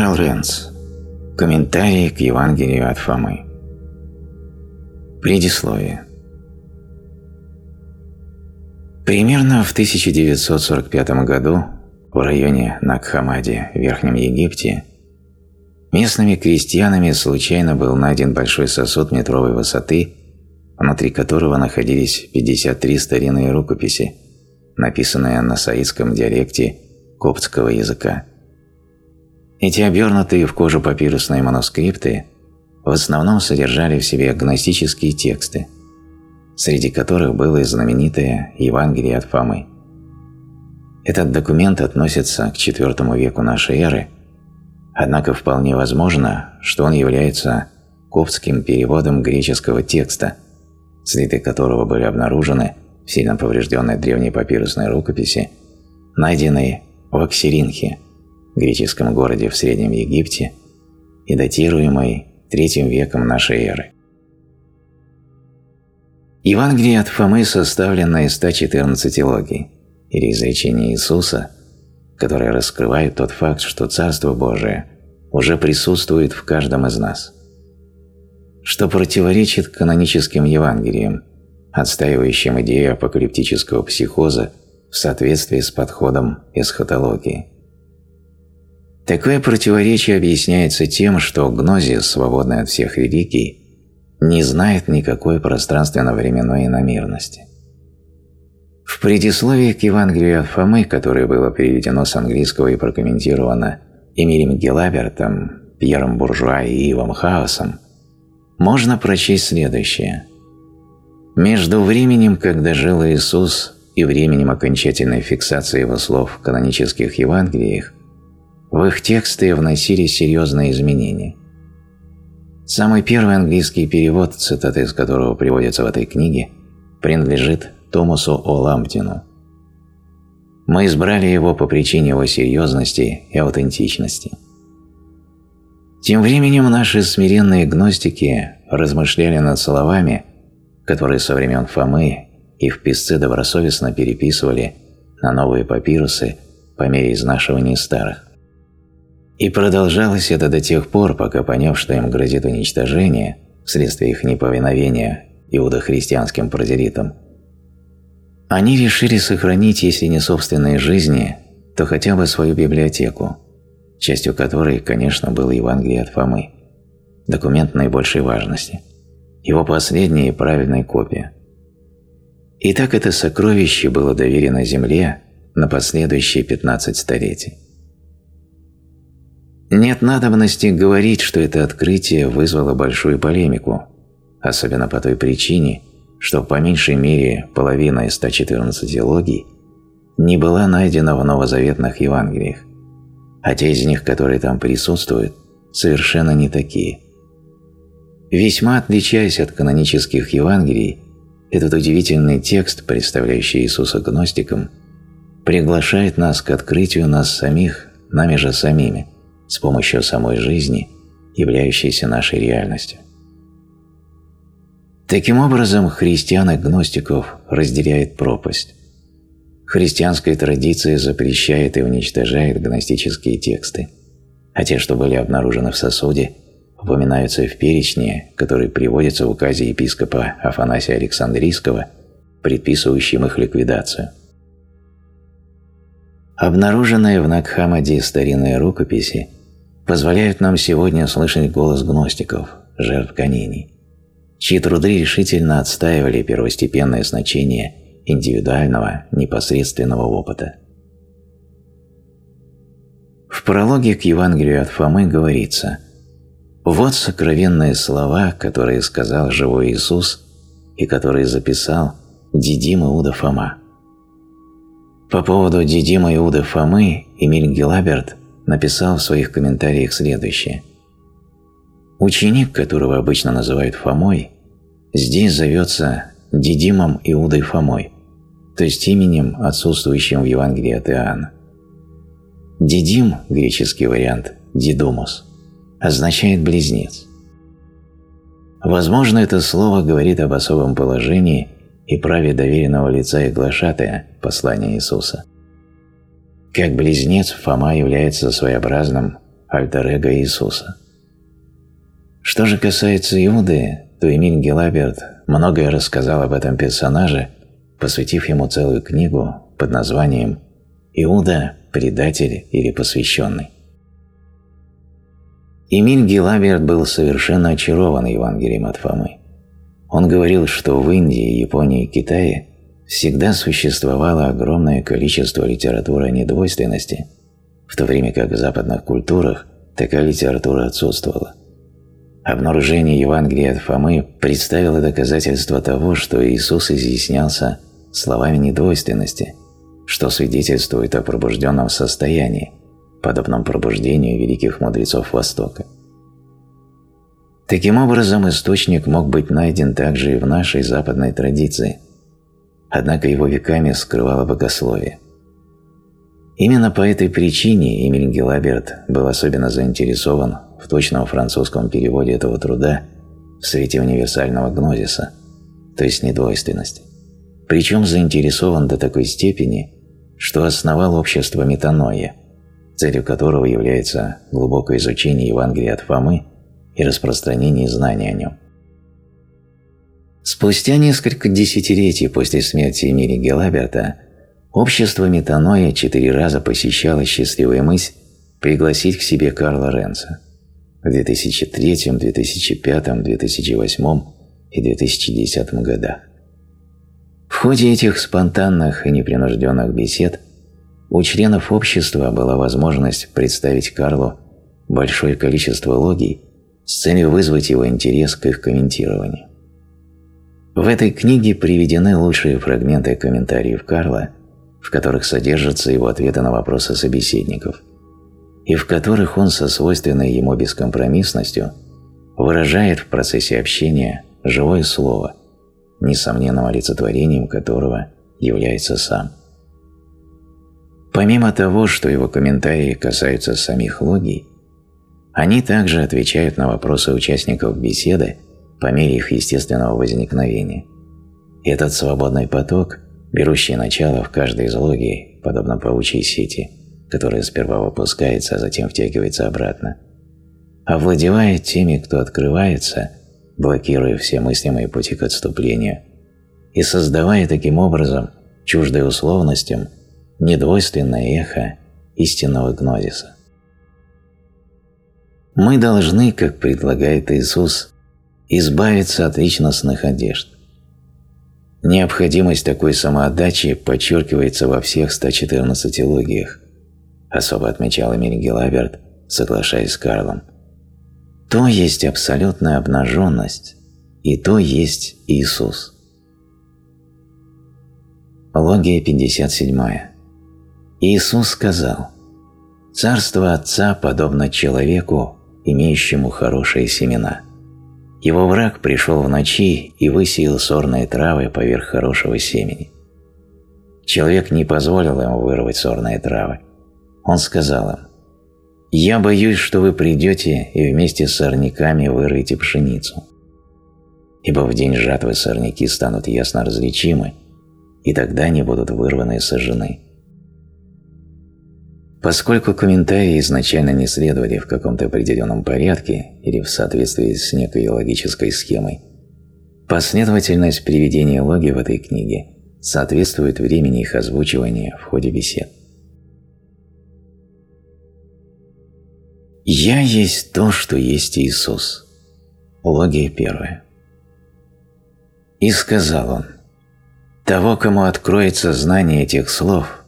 Карл Ренц. Комментарий к Евангелию от Фомы. Предисловие. Примерно в 1945 году в районе Накхамади в Верхнем Египте местными крестьянами случайно был найден большой сосуд метровой высоты, внутри которого находились 53 старинные рукописи, написанные на саидском диалекте коптского языка. Эти обернутые в кожу папирусные манускрипты в основном содержали в себе гностические тексты, среди которых было и знаменитое Евангелие от Фомы. Этот документ относится к IV веку нашей эры, однако вполне возможно, что он является коптским переводом греческого текста, следы которого были обнаружены в сильно поврежденной древней папирусной рукописи, найденной в Аксиринхе – греческом городе в Среднем Египте и датируемой третьим веком нашей эры. Евангелие от Фомы составлено из 114 логий или изречений Иисуса, которые раскрывают тот факт, что Царство Божие уже присутствует в каждом из нас, что противоречит каноническим Евангелиям, отстаивающим идею апокалиптического психоза в соответствии с подходом эсхатологии. Такое противоречие объясняется тем, что гнозис, свободный от всех религий, не знает никакой пространственно-временной иномерности. В предисловии к Евангелию от Фомы, которое было переведено с английского и прокомментировано Эмилем Гелабертом, Пьером Буржуа и Ивом Хаосом, можно прочесть следующее. Между временем, когда жил Иисус, и временем окончательной фиксации его слов в канонических Евангелиях, в их тексты вносили серьезные изменения. Самый первый английский перевод, цитаты из которого приводятся в этой книге, принадлежит Томасу О. Ламптину. Мы избрали его по причине его серьезности и аутентичности. Тем временем наши смиренные гностики размышляли над словами, которые со времен Фомы их писцы добросовестно переписывали на новые папирусы по мере изнашивания старых. И продолжалось это до тех пор, пока, поняв, что им грозит уничтожение вследствие их неповиновения иудохристианским прозелитам, они решили сохранить, если не собственные жизни, то хотя бы свою библиотеку, частью которой, конечно, был Евангелие от Фомы, документ наибольшей важности, его последняя и правильная копия. И так это сокровище было доверено земле на последующие 15 столетий. Нет надобности говорить, что это открытие вызвало большую полемику, особенно по той причине, что по меньшей мере половина из 114 логий не была найдена в новозаветных Евангелиях, а те из них, которые там присутствуют, совершенно не такие. Весьма отличаясь от канонических Евангелий, этот удивительный текст, представляющий Иисуса гностиком, приглашает нас к открытию нас самих, нами же самими – с помощью самой жизни, являющейся нашей реальностью. Таким образом, христиан и гностиков разделяет пропасть. Христианская традиция запрещает и уничтожает гностические тексты, а те, что были обнаружены в сосуде, упоминаются в перечне, который приводится в указе епископа Афанасия Александрийского, предписывающим их ликвидацию. Обнаруженные в Накхамаде старинные рукописи – позволяют нам сегодня слышать голос гностиков, жертв гонений, чьи труды решительно отстаивали первостепенное значение индивидуального, непосредственного опыта. В прологе к Евангелию от Фомы говорится «Вот сокровенные слова, которые сказал живой Иисус и которые записал Дидим Иуда Фома». По поводу Дидима Иуда Фомы Эмиль Гелаберт написал в своих комментариях следующее. Ученик, которого обычно называют Фомой, здесь зовется Дидимом Иудой Фомой, то есть именем, отсутствующим в Евангелии от Иоанна. Дидим, греческий вариант, Дидумус, означает «близнец». Возможно, это слово говорит об особом положении и праве доверенного лица и глашатая послания Иисуса. Как близнец, Фома является своеобразным альтер-эго Иисуса. Что же касается Иуды, то Эмиль Гелаберт многое рассказал об этом персонаже, посвятив ему целую книгу под названием «Иуда, предатель или посвященный». Эмиль Гелаберт был совершенно очарован Евангелием от Фомы. Он говорил, что в Индии, Японии и Китае всегда существовало огромное количество литературы о недвойственности, в то время как в западных культурах такая литература отсутствовала. Обнаружение Евангелия от Фомы представило доказательство того, что Иисус изъяснялся словами недвойственности, что свидетельствует о пробужденном состоянии, подобном пробуждению великих мудрецов Востока. Таким образом, источник мог быть найден также и в нашей западной традиции, однако его веками скрывало богословие. Именно по этой причине Эмиль Гелаберт был особенно заинтересован в точном французском переводе этого труда в свете универсального гнозиса, то есть недвойственности. Причем заинтересован до такой степени, что основал общество метаноя, целью которого является глубокое изучение Евангелия от Фомы и распространение знаний о нем. Спустя несколько десятилетий после смерти Эмили Гелаберта общество Метаноя четыре раза посещало счастливую мысль пригласить к себе Карла Ренца в 2003, 2005, 2008 и 2010 годах. В ходе этих спонтанных и непринужденных бесед у членов общества была возможность представить Карлу большое количество логий с целью вызвать его интерес к их комментированию. В этой книге приведены лучшие фрагменты комментариев Карла, в которых содержатся его ответы на вопросы собеседников, и в которых он со свойственной ему бескомпромиссностью выражает в процессе общения живое слово, несомненным олицетворением которого является сам. Помимо того, что его комментарии касаются самих логий, они также отвечают на вопросы участников беседы по мере их естественного возникновения. Этот свободный поток, берущий начало в каждой из логий, подобно паучьей сети, которая сперва выпускается, а затем втягивается обратно, овладевает теми, кто открывается, блокируя все мыслимые пути к отступлению, и создавая таким образом, чуждой условностям, недвойственное эхо истинного гнозиса. Мы должны, как предлагает Иисус, избавиться от личностных одежд. Необходимость такой самоотдачи подчеркивается во всех 114 логиях, особо отмечал Эмиль Гелаберт, соглашаясь с Карлом. То есть абсолютная обнаженность, и то есть Иисус. Логия 57. Иисус сказал, «Царство Отца подобно человеку, имеющему хорошие семена. Его враг пришел в ночи и высеял сорные травы поверх хорошего семени. Человек не позволил ему вырвать сорные травы. Он сказал им, «Я боюсь, что вы придете и вместе с сорняками вырыете пшеницу. Ибо в день жатвы сорняки станут ясно различимы, и тогда они будут вырваны и сожжены». Поскольку комментарии изначально не следовали в каком-то определенном порядке или в соответствии с некой логической схемой, последовательность приведения логи в этой книге соответствует времени их озвучивания в ходе бесед. «Я есть то, что есть Иисус». Логия первая. И сказал он, «Того, кому откроется знание этих слов,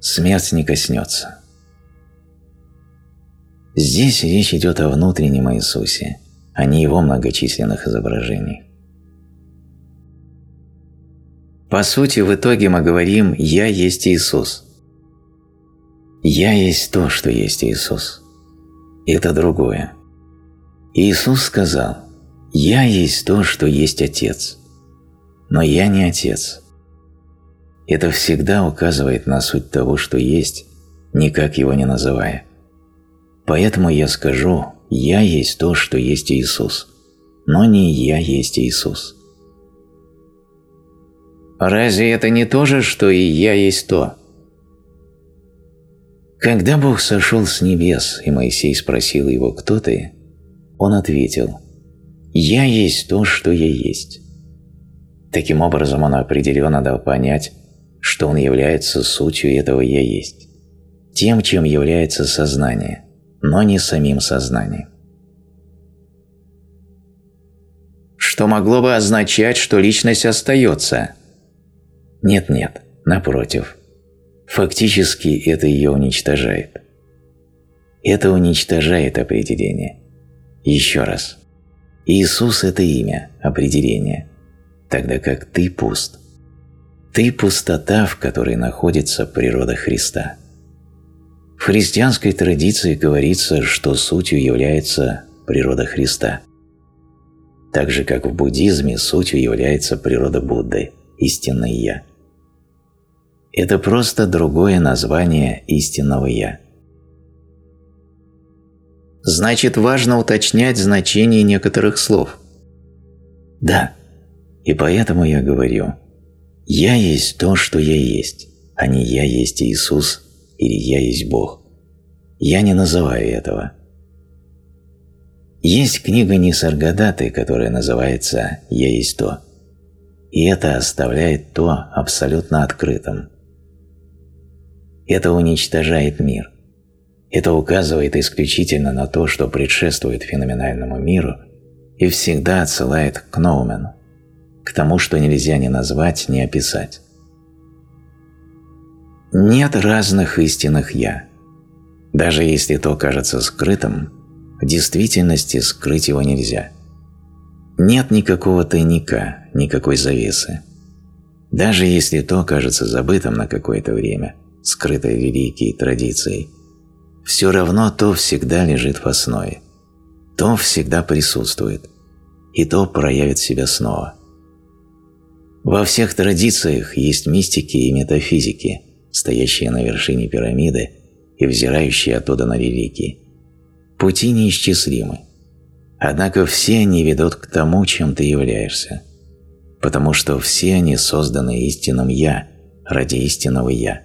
смерть не коснется». Здесь речь идет о внутреннем Иисусе, а не его многочисленных изображениях. По сути, в итоге мы говорим «Я есть Иисус». «Я есть то, что есть Иисус». Это другое. Иисус сказал «Я есть то, что есть Отец». Но я не Отец. Это всегда указывает на суть того, что есть, никак его не называя. Поэтому я скажу, я есть то, что есть Иисус, но не я есть Иисус. Разве это не то же, что и я есть то? Когда Бог сошел с небес, и Моисей спросил его, кто ты, он ответил, «Я есть то, что я есть». Таким образом, он определенно дал понять, что он является сутью этого «я есть», тем, чем является сознание, но не самим сознанием. Что могло бы означать, что личность остается? Нет-нет, напротив. Фактически это ее уничтожает. Это уничтожает определение. Еще раз. Иисус – это имя, определение, тогда как ты пуст. Ты – пустота, в которой находится природа Христа. В христианской традиции говорится, что сутью является природа Христа. Так же, как в буддизме сутью является природа Будды, истинное «Я». Это просто другое название истинного «Я». Значит, важно уточнять значение некоторых слов. Да, и поэтому я говорю, «Я есть то, что я есть», а не «Я есть Иисус» или «Я есть Бог». Я не называю этого. Есть книга Нисаргадаты, которая называется «Я есть то», и это оставляет то абсолютно открытым. Это уничтожает мир. Это указывает исключительно на то, что предшествует феноменальному миру и всегда отсылает к ноумену, к тому, что нельзя ни назвать, ни описать. Нет разных истинных «я». Даже если то кажется скрытым, в действительности скрыть его нельзя. Нет никакого тайника, никакой завесы. Даже если то кажется забытым на какое-то время, скрытое великие традицией, все равно то всегда лежит в основе. То всегда присутствует, и то проявит себя снова. Во всех традициях есть мистики и метафизики, стоящие на вершине пирамиды и взирающие оттуда на религии. Пути неисчислимы. Однако все они ведут к тому, чем ты являешься, потому что все они созданы истинным «Я» ради истинного «Я».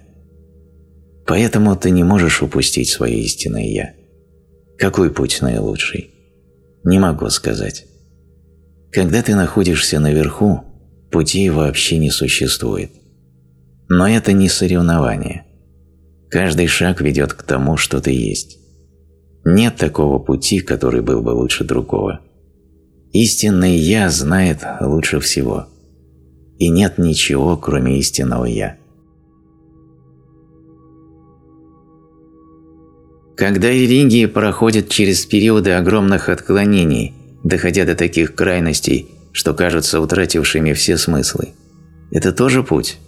Поэтому ты не можешь упустить свое истинное «Я». Какой путь наилучший? Не могу сказать. Когда ты находишься наверху, путей вообще не существует. Но это не соревнование. Каждый шаг ведет к тому, что ты есть. Нет такого пути, который был бы лучше другого. Истинное «Я» знает лучше всего. И нет ничего, кроме истинного «Я». Когда религии проходят через периоды огромных отклонений, доходя до таких крайностей, что кажутся утратившими все смыслы, это тоже путь.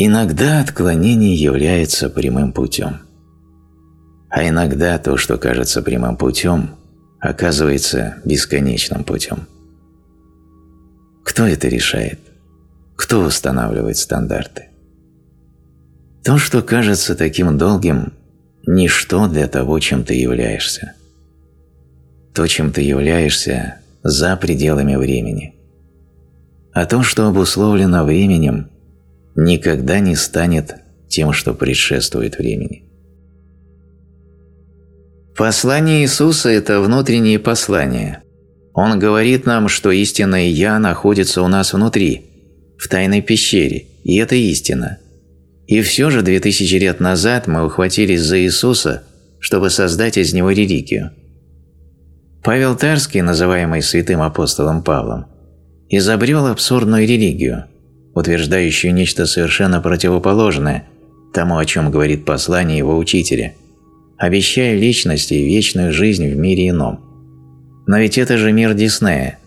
Иногда отклонение является прямым путем. А иногда то, что кажется прямым путем, оказывается бесконечным путем. Кто это решает? Кто устанавливает стандарты? То, что кажется таким долгим, ничто для того, чем ты являешься. То, чем ты являешься, за пределами времени. А то, что обусловлено временем, никогда не станет тем, что предшествует времени. Послание Иисуса – это внутреннее послание. Он говорит нам, что истинное «Я» находится у нас внутри, в тайной пещере, и это истина – и все же две тысячи лет назад мы ухватились за Иисуса, чтобы создать из него религию. Павел Тарский, называемый святым апостолом Павлом, изобрел абсурдную религию, утверждающую нечто совершенно противоположное тому, о чем говорит послание его учителя, обещая личности вечную жизнь в мире ином. Но ведь это же мир Диснея.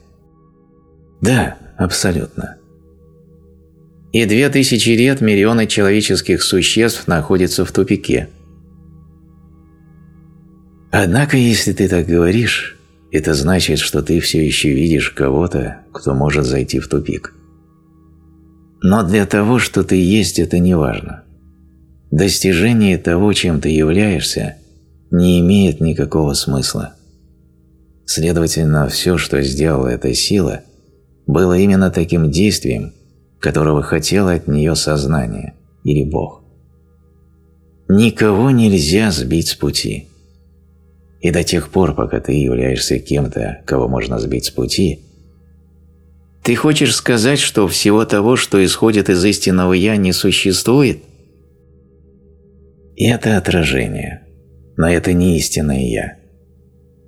Да, абсолютно. И две тысячи лет миллионы человеческих существ находятся в тупике. Однако, если ты так говоришь, это значит, что ты все еще видишь кого-то, кто может зайти в тупик. Но для того, что ты есть, это не важно. Достижение того, чем ты являешься, не имеет никакого смысла. Следовательно, все, что сделала эта сила, было именно таким действием, которого хотело от нее сознание или Бог. Никого нельзя сбить с пути. И до тех пор, пока ты являешься кем-то, кого можно сбить с пути, ты хочешь сказать, что всего того, что исходит из истинного «я», не существует? Это отражение, но это не истинное «я».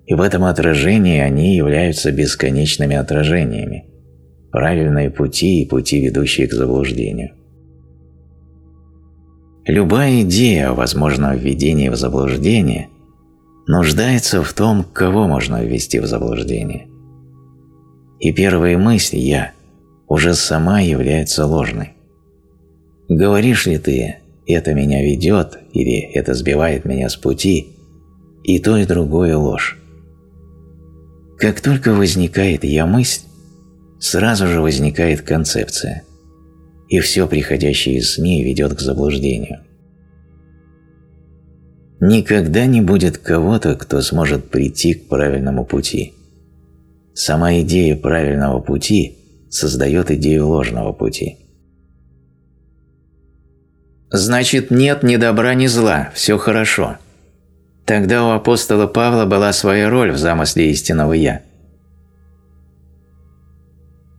И в этом отражении они являются бесконечными отражениями, правильные пути и пути, ведущие к заблуждению. Любая идея о возможном введении в заблуждение нуждается в том, кого можно ввести в заблуждение. И первая мысль «я» уже сама является ложной. Говоришь ли ты «это меня ведет» или «это сбивает меня с пути», и то и другое ложь. Как только возникает «я-мысль», сразу же возникает концепция, и все приходящее из СМИ ведет к заблуждению. Никогда не будет кого-то, кто сможет прийти к правильному пути. Сама идея правильного пути создает идею ложного пути. Значит, нет ни добра, ни зла, все хорошо. Тогда у апостола Павла была своя роль в замысле истинного «Я».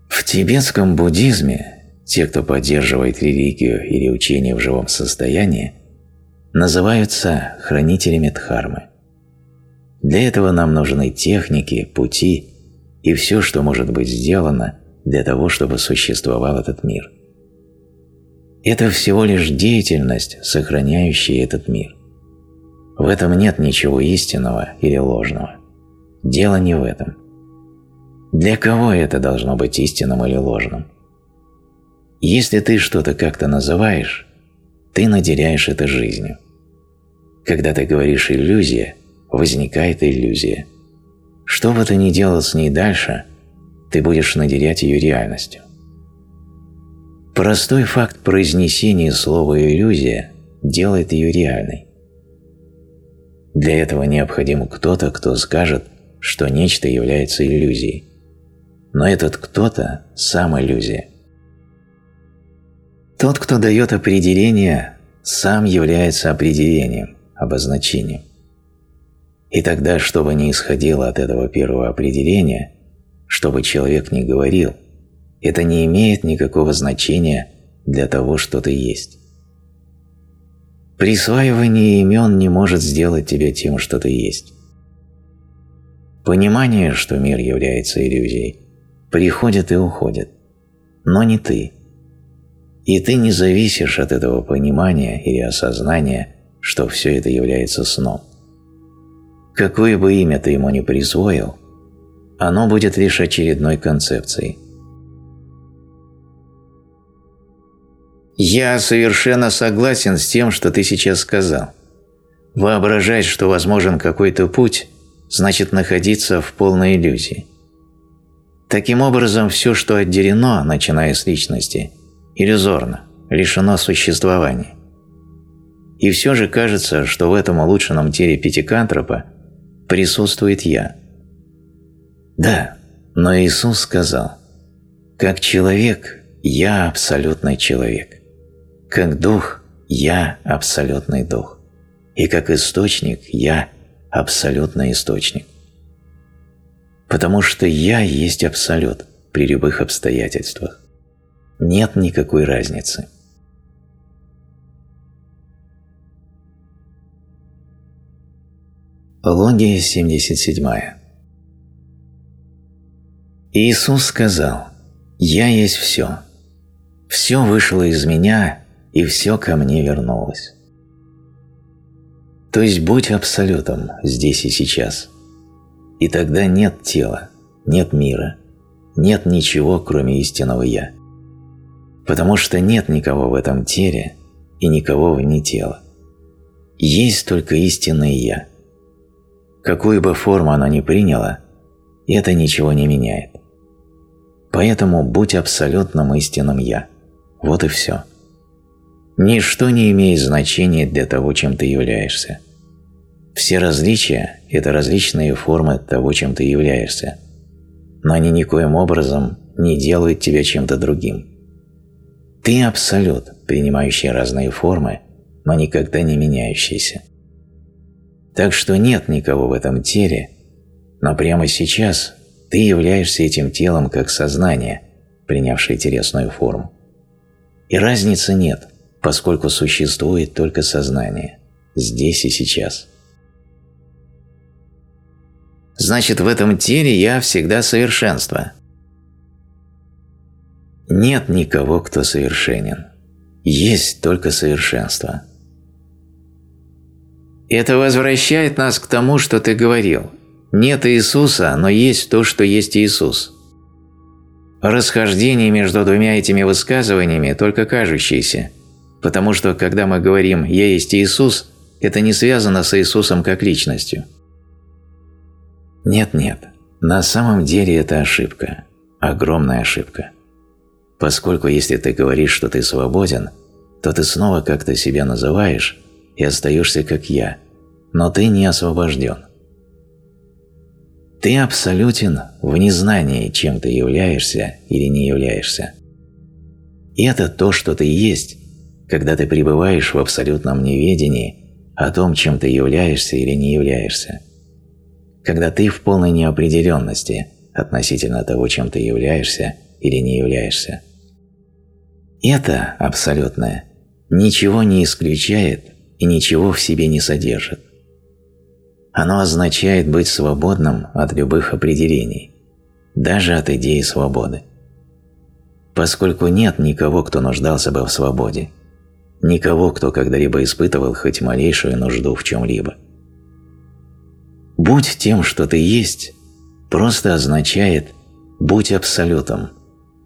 В тибетском буддизме те, кто поддерживает религию или учение в живом состоянии, называются хранителями Дхармы. Для этого нам нужны техники, пути и все, что может быть сделано для того, чтобы существовал этот мир. Это всего лишь деятельность, сохраняющая этот мир. В этом нет ничего истинного или ложного. Дело не в этом. Для кого это должно быть истинным или ложным? Если ты что-то как-то называешь, ты наделяешь это жизнью. Когда ты говоришь «иллюзия», возникает иллюзия. Что бы ты ни делал с ней дальше, ты будешь наделять ее реальностью. Простой факт произнесения слова «иллюзия» делает ее реальной. Для этого необходим кто-то, кто скажет, что нечто является иллюзией. Но этот кто-то – сам иллюзия. Тот, кто дает определение, сам является определением, обозначением. И тогда, что бы ни исходило от этого первого определения, что бы человек ни говорил, это не имеет никакого значения для того, что ты есть. Присваивание имен не может сделать тебя тем, что ты есть. Понимание, что мир является иллюзией, приходит и уходит, но не ты – и ты не зависишь от этого понимания или осознания, что все это является сном. Какое бы имя ты ему ни присвоил, оно будет лишь очередной концепцией. Я совершенно согласен с тем, что ты сейчас сказал. Воображать, что возможен какой-то путь, значит находиться в полной иллюзии. Таким образом, все, что отделено, начиная с личности – иллюзорно, лишено существования. И все же кажется, что в этом улучшенном теле пятикантропа присутствует «я». Да, но Иисус сказал, «Как человек, я абсолютный человек. Как дух, я абсолютный дух. И как источник, я абсолютный источник. Потому что я есть абсолют при любых обстоятельствах нет никакой разницы. Логия 77. Иисус сказал, «Я есть все. Все вышло из меня, и все ко мне вернулось». То есть будь абсолютом здесь и сейчас. И тогда нет тела, нет мира, нет ничего, кроме истинного «Я» потому что нет никого в этом теле и никого вне тела. Есть только истинное «Я». Какую бы форму оно ни приняло, это ничего не меняет. Поэтому будь абсолютным истинным «Я». Вот и все. Ничто не имеет значения для того, чем ты являешься. Все различия – это различные формы того, чем ты являешься, но они никоим образом не делают тебя чем-то другим. Ты – абсолют, принимающий разные формы но никогда не меняющийся. Так что нет никого в этом теле, но прямо сейчас ты являешься этим телом как сознание, принявшее телесную форму. И разницы нет, поскольку существует только сознание, здесь и сейчас. Значит, в этом теле я всегда совершенство. Нет никого, кто совершенен. Есть только совершенство. Это возвращает нас к тому, что ты говорил. Нет Иисуса, но есть то, что есть Иисус. Расхождение между двумя этими высказываниями только кажущееся, потому что когда мы говорим «Я есть Иисус», это не связано с Иисусом как личностью. Нет-нет, на самом деле это ошибка, огромная ошибка. Поскольку если ты говоришь, что ты свободен, то ты снова как-то себя называешь и остаешься как «я», но ты не освобожден. Ты абсолютен в незнании, чем ты являешься или не являешься. И это то, что ты есть, когда ты пребываешь в абсолютном неведении о том, чем ты являешься или не являешься. Когда ты в полной неопределенности относительно того, чем ты являешься или не являешься. Это абсолютное ничего не исключает и ничего в себе не содержит. Оно означает быть свободным от любых определений, даже от идеи свободы. Поскольку нет никого, кто нуждался бы в свободе, никого, кто когда-либо испытывал хоть малейшую нужду в чем-либо. «Будь тем, что ты есть» просто означает «будь абсолютом»,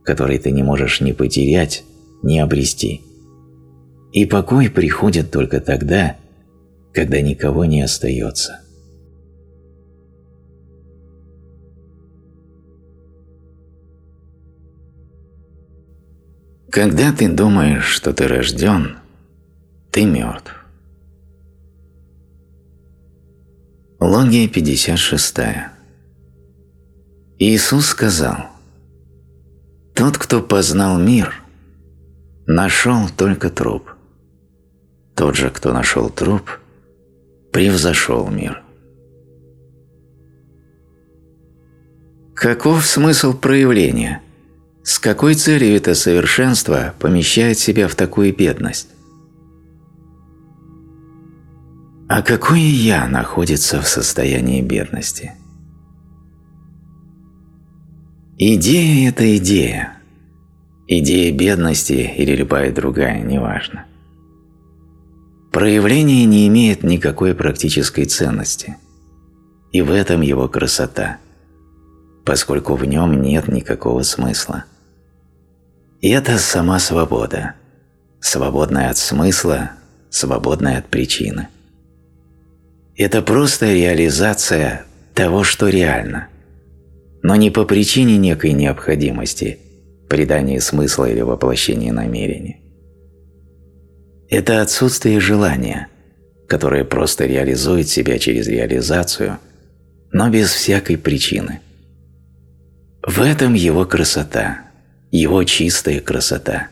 который ты не можешь ни потерять, ни обрести. И покой приходит только тогда, когда никого не остается. Когда ты думаешь, что ты рожден, ты мертв. Логия 56. Иисус сказал, «Тот, кто познал мир, нашел только труп. Тот же, кто нашел труп, превзошел мир». Каков смысл проявления – с какой целью это совершенство помещает себя в такую бедность? А какое «я» находится в состоянии бедности? Идея – это идея. Идея бедности или любая другая, неважно. Проявление не имеет никакой практической ценности. И в этом его красота, поскольку в нем нет никакого смысла. И это сама свобода, свободная от смысла, свободная от причины. Это просто реализация того, что реально, но не по причине некой необходимости, придания смысла или воплощения намерения. Это отсутствие желания, которое просто реализует себя через реализацию, но без всякой причины. В этом его красота – его чистая красота.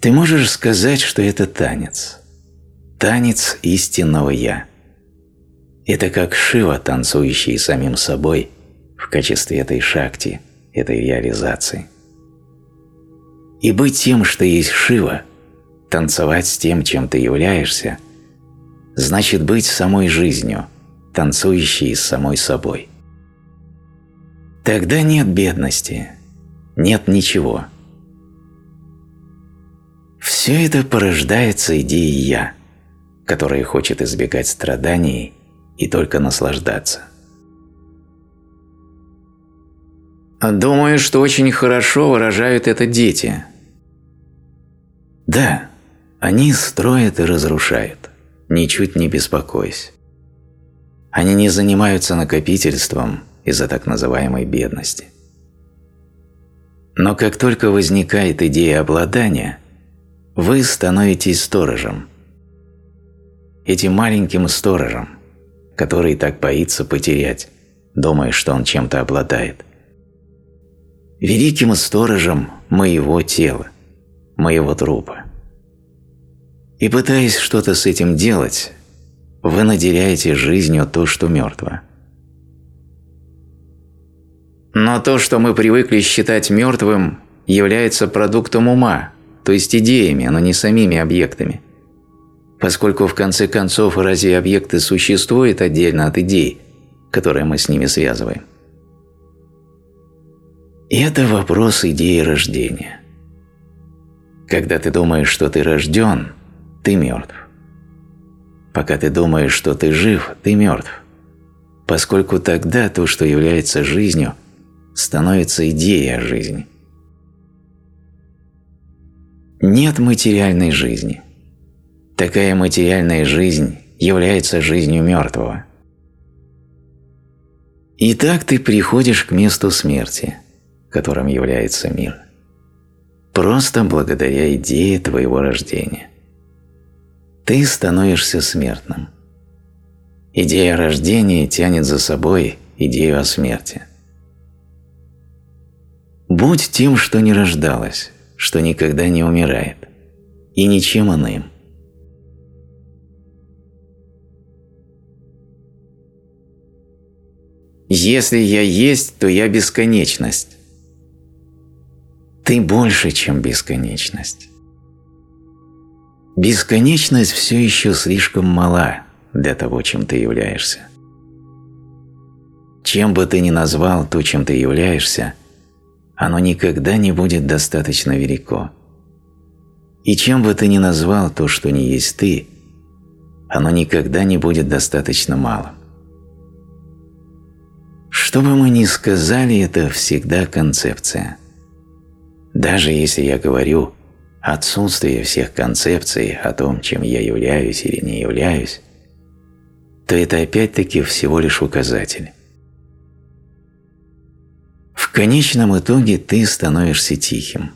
Ты можешь сказать, что это танец. Танец истинного «Я». Это как Шива, танцующий самим собой в качестве этой шакти, этой реализации. И быть тем, что есть Шива, танцевать с тем, чем ты являешься, значит быть самой жизнью, танцующей с самой собой. Тогда нет бедности, нет ничего. Все это порождается идеей «я», которая хочет избегать страданий и только наслаждаться. Думаю, что очень хорошо выражают это дети. Да, они строят и разрушают, ничуть не беспокойся. Они не занимаются накопительством, из-за так называемой бедности. Но как только возникает идея обладания, вы становитесь сторожем. Этим маленьким сторожем, который так боится потерять, думая, что он чем-то обладает. Великим сторожем моего тела, моего трупа. И пытаясь что-то с этим делать, вы наделяете жизнью то, что мертво. Но то, что мы привыкли считать мертвым, является продуктом ума, то есть идеями, но не самими объектами. Поскольку в конце концов разве объекты существуют отдельно от идей, которые мы с ними связываем? Это вопрос идеи рождения. Когда ты думаешь, что ты рожден, ты мертв. Пока ты думаешь, что ты жив, ты мертв. Поскольку тогда то, что является жизнью, становится идеей о жизни. Нет материальной жизни. Такая материальная жизнь является жизнью мертвого. И так ты приходишь к месту смерти, которым является мир. Просто благодаря идее твоего рождения. Ты становишься смертным. Идея рождения тянет за собой идею о смерти. Будь тем, что не рождалось, что никогда не умирает, и ничем иным. Если я есть, то я бесконечность. Ты больше, чем бесконечность. Бесконечность все еще слишком мала для того, чем ты являешься. Чем бы ты ни назвал то, чем ты являешься, оно никогда не будет достаточно велико. И чем бы ты ни назвал то, что не есть ты, оно никогда не будет достаточно малым. Что бы мы ни сказали, это всегда концепция. Даже если я говорю отсутствие всех концепций о том, чем я являюсь или не являюсь, то это опять-таки всего лишь указатель. Конечном итоге ты становишься тихим.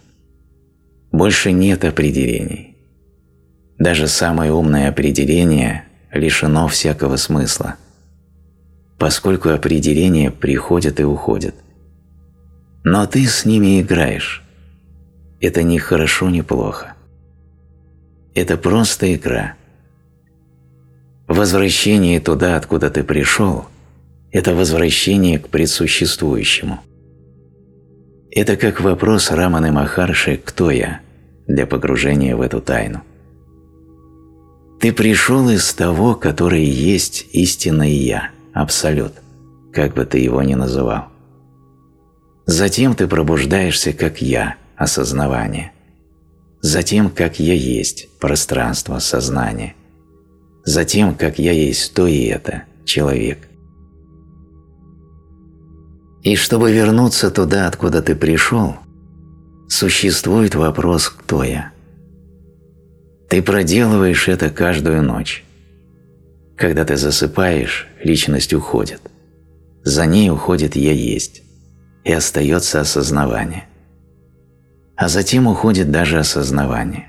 Больше нет определений. Даже самое умное определение лишено всякого смысла, поскольку определения приходят и уходят. Но ты с ними играешь. Это ни хорошо, ни плохо. Это просто игра. Возвращение туда, откуда ты пришел – это возвращение к предсуществующему – это как вопрос Раманы Махарши «Кто я?» для погружения в эту тайну. Ты пришел из того, который есть истинное Я, Абсолют, как бы ты его ни называл. Затем ты пробуждаешься как Я, осознавание. Затем как Я есть, пространство, сознание. Затем как Я есть то и это, человек. И чтобы вернуться туда, откуда ты пришел, существует вопрос «Кто я?». Ты проделываешь это каждую ночь. Когда ты засыпаешь, личность уходит. За ней уходит «Я есть», и остается осознавание. А затем уходит даже осознавание.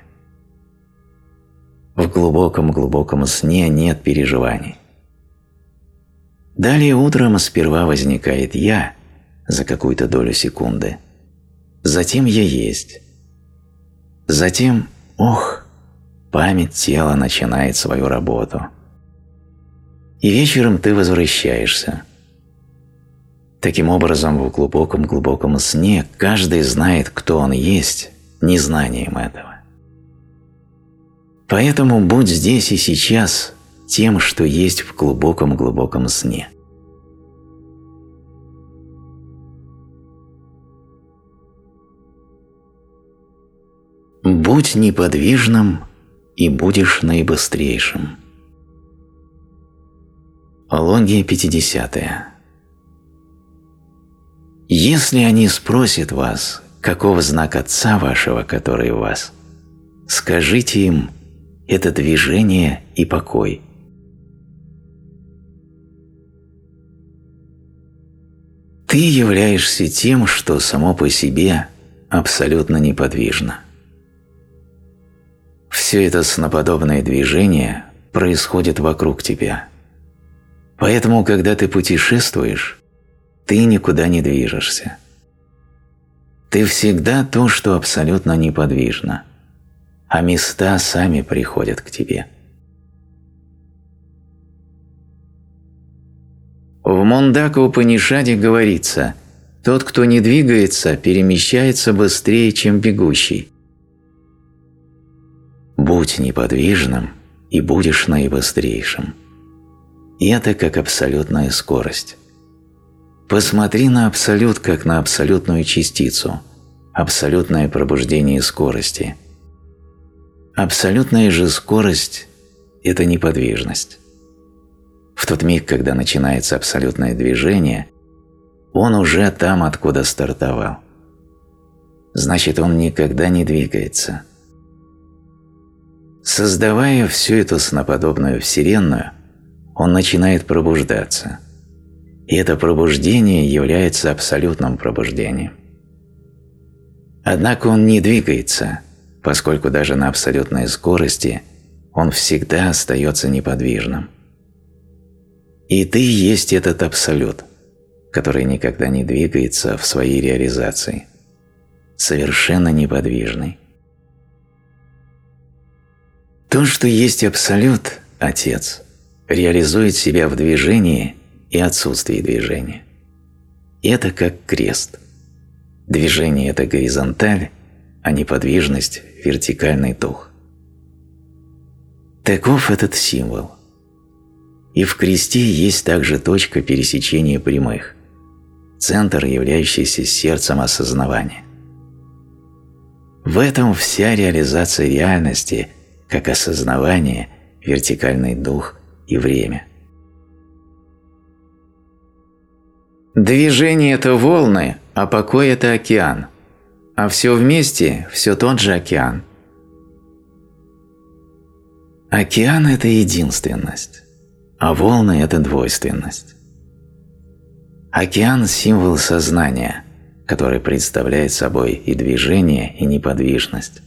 В глубоком-глубоком сне нет переживаний. Далее утром сперва возникает «Я», за какую-то долю секунды. Затем я есть. Затем, ох, память тела начинает свою работу. И вечером ты возвращаешься. Таким образом, в глубоком-глубоком сне каждый знает, кто он есть, незнанием этого. Поэтому будь здесь и сейчас тем, что есть в глубоком-глубоком сне. Будь неподвижным, и будешь наибыстрейшим. Логия 50. Если они спросят вас, каков знак Отца вашего, который в вас, скажите им, это движение и покой. Ты являешься тем, что само по себе абсолютно неподвижно. Все это сноподобное движение происходит вокруг тебя. Поэтому, когда ты путешествуешь, ты никуда не движешься. Ты всегда то, что абсолютно неподвижно. а места сами приходят к тебе. В Мондака Упанишаде говорится «Тот, кто не двигается, перемещается быстрее, чем бегущий». Будь неподвижным, и будешь наибыстрейшим. И это как абсолютная скорость. Посмотри на абсолют как на абсолютную частицу, абсолютное пробуждение скорости. Абсолютная же скорость – это неподвижность. В тот миг, когда начинается абсолютное движение, он уже там, откуда стартовал. Значит, он никогда не двигается. Создавая всю эту сноподобную Вселенную, он начинает пробуждаться. И это пробуждение является абсолютным пробуждением. Однако он не двигается, поскольку даже на абсолютной скорости он всегда остается неподвижным. И ты есть этот абсолют, который никогда не двигается в своей реализации, совершенно неподвижный. То, что есть абсолют, Отец, реализует себя в движении и отсутствии движения. Это как крест. Движение – это горизонталь, а неподвижность – вертикальный дух. Таков этот символ. И в кресте есть также точка пересечения прямых, центр, являющийся сердцем осознавания. В этом вся реализация реальности, как осознавание, вертикальный дух и время. Движение – это волны, а покой – это океан. А все вместе – все тот же океан. Океан – это единственность, а волны – это двойственность. Океан – символ сознания, который представляет собой и движение, и неподвижность.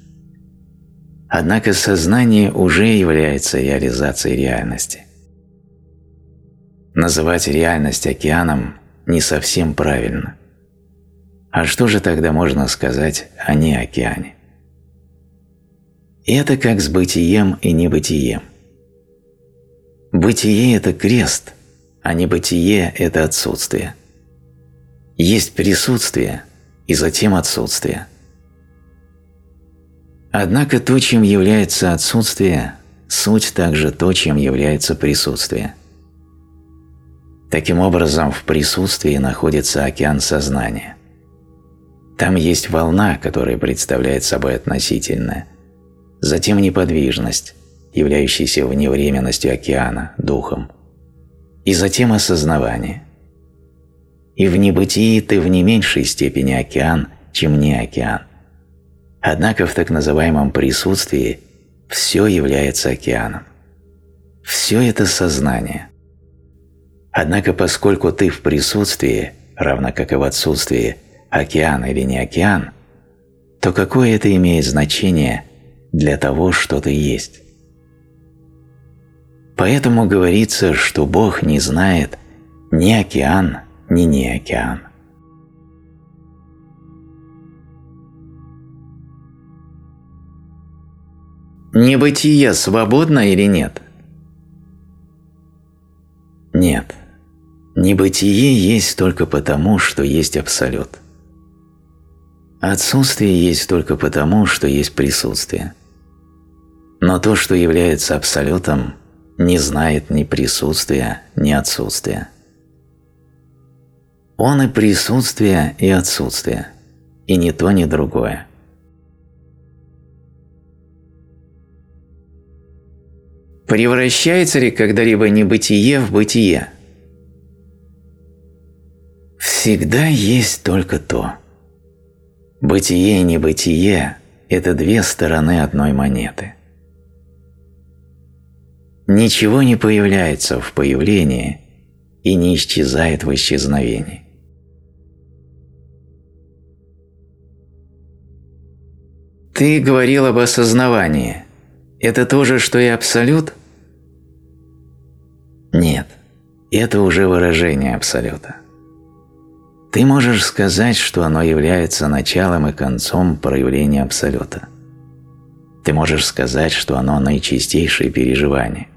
Однако сознание уже является реализацией реальности. Называть реальность океаном не совсем правильно. А что же тогда можно сказать о неокеане? Это как с бытием и небытием. Бытие – это крест, а небытие – это отсутствие. Есть присутствие и затем отсутствие. Однако то, чем является отсутствие, суть также то, чем является присутствие – Таким образом, в присутствии находится океан сознания. Там есть волна, которая представляет собой относительное, затем неподвижность, являющаяся вневременностью океана, духом, и затем осознавание. И в небытии ты в не меньшей степени океан, чем не океан. Однако в так называемом присутствии все является океаном. Все это сознание. Однако поскольку ты в присутствии, равно как и в отсутствии, океан или не океан, то какое это имеет значение для того, что ты есть? Поэтому говорится, что Бог не знает ни океан, ни не океан. Небытие свободно или нет? Нет. Небытие есть только потому, что есть Абсолют. Отсутствие есть только потому, что есть присутствие. Но то, что является Абсолютом, не знает ни присутствия, ни отсутствия. Он и присутствие, и отсутствие, и ни то, ни другое. Превращается ли когда-либо небытие в бытие? Всегда есть только то. Бытие и небытие – это две стороны одной монеты. Ничего не появляется в появлении и не исчезает в исчезновении. Ты говорил об осознавании. Это то же, что и абсолют? Нет, это уже выражение абсолюта. Ты можешь сказать, что оно является началом и концом проявления Абсолюта. ты можешь сказать, что оно наичистейшее переживание.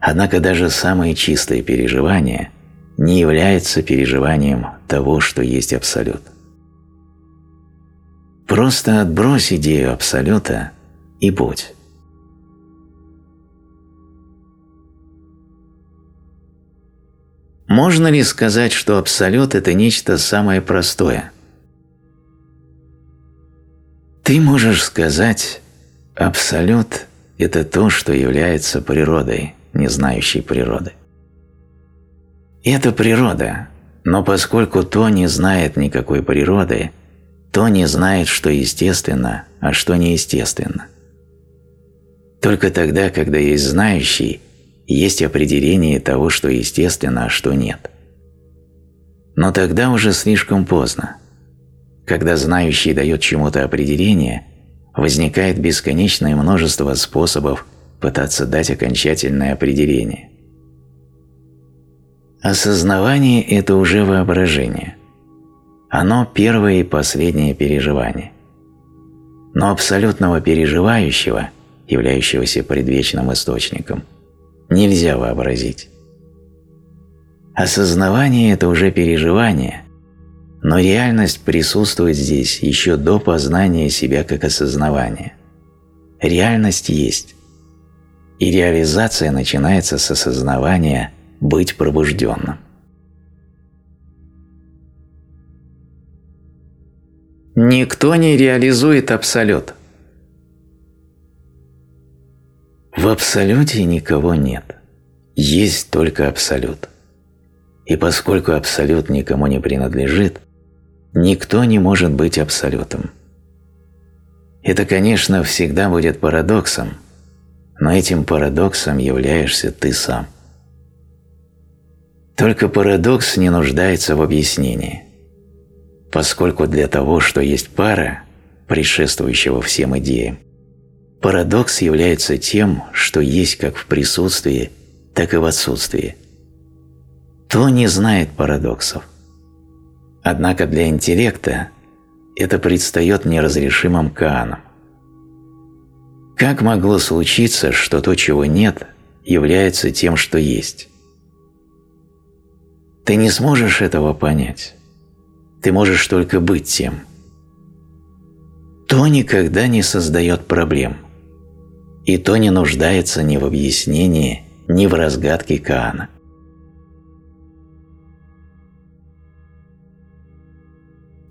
Однако даже самые чистые переживания не являются переживанием того, что есть Абсолют. Просто отбрось идею Абсолюта и будь. Можно ли сказать, что Абсолют – это нечто самое простое? Ты можешь сказать, Абсолют – это то, что является природой, не знающей природы. Это природа, но поскольку то не знает никакой природы, то не знает, что естественно, а что неестественно. Только тогда, когда есть знающий, есть определение того, что естественно, а что нет. Но тогда уже слишком поздно. Когда знающий дает чему-то определение, возникает бесконечное множество способов пытаться дать окончательное определение. Осознавание – это уже воображение. Оно первое и последнее переживание. Но абсолютного переживающего, являющегося предвечным источником – нельзя вообразить. Осознавание – это уже переживание, но реальность присутствует здесь еще до познания себя как осознавания. Реальность есть. И реализация начинается с осознавания «быть пробужденным». Никто не реализует абсолют – В Абсолюте никого нет. Есть только Абсолют. И поскольку Абсолют никому не принадлежит, никто не может быть Абсолютом. Это, конечно, всегда будет парадоксом, но этим парадоксом являешься ты сам. Только парадокс не нуждается в объяснении, поскольку для того, что есть пара, предшествующего всем идеям, Парадокс является тем, что есть как в присутствии, так и в отсутствии. То не знает парадоксов. Однако для интеллекта это предстает неразрешимым кааном. Как могло случиться, что то, чего нет, является тем, что есть? Ты не сможешь этого понять. Ты можешь только быть тем. То никогда не создает проблем и то не нуждается ни в объяснении, ни в разгадке Каана.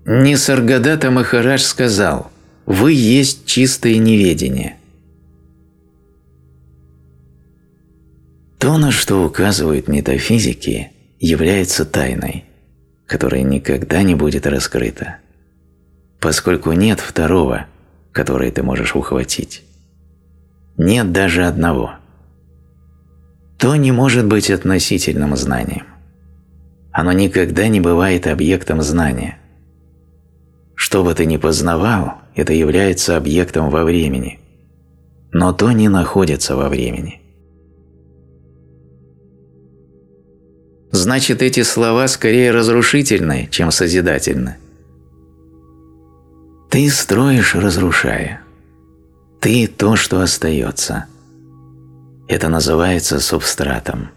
Нисаргадата Махарадж сказал, «Вы есть чистое неведение». То, на что указывают метафизики, является тайной, которая никогда не будет раскрыта, поскольку нет второго, который ты можешь ухватить. Нет даже одного. То не может быть относительным знанием. Оно никогда не бывает объектом знания. Что бы ты ни познавал, это является объектом во времени. Но то не находится во времени. Значит, эти слова скорее разрушительны, чем созидательны. Ты строишь, разрушая. Ты – то, что остается. Это называется субстратом.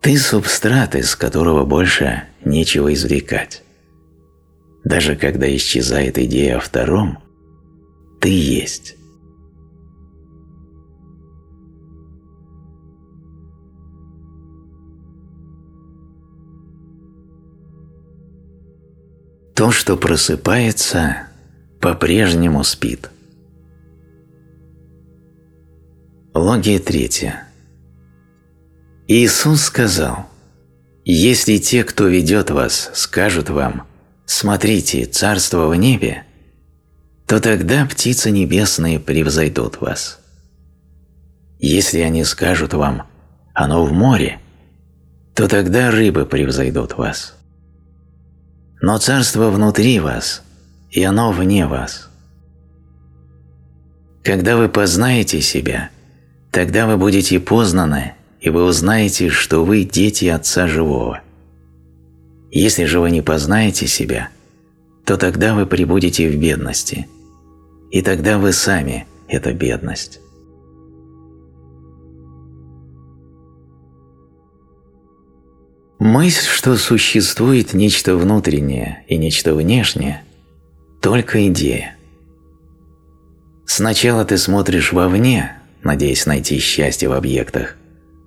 Ты – субстрат, из которого больше нечего извлекать. Даже когда исчезает идея о втором, ты есть. То, что просыпается, по-прежнему спит. Логия третья. Иисус сказал, «Если те, кто ведет вас, скажут вам, смотрите, царство в небе, то тогда птицы небесные превзойдут вас. Если они скажут вам, оно в море, то тогда рыбы превзойдут вас. Но царство внутри вас, и оно вне вас. Когда вы познаете себя – Тогда вы будете познаны, и вы узнаете, что вы дети Отца Живого. Если же вы не познаете себя, то тогда вы пребудете в бедности, и тогда вы сами – это бедность. Мысль, что существует нечто внутреннее и нечто внешнее – только идея. Сначала ты смотришь вовне, надеясь найти счастье в объектах,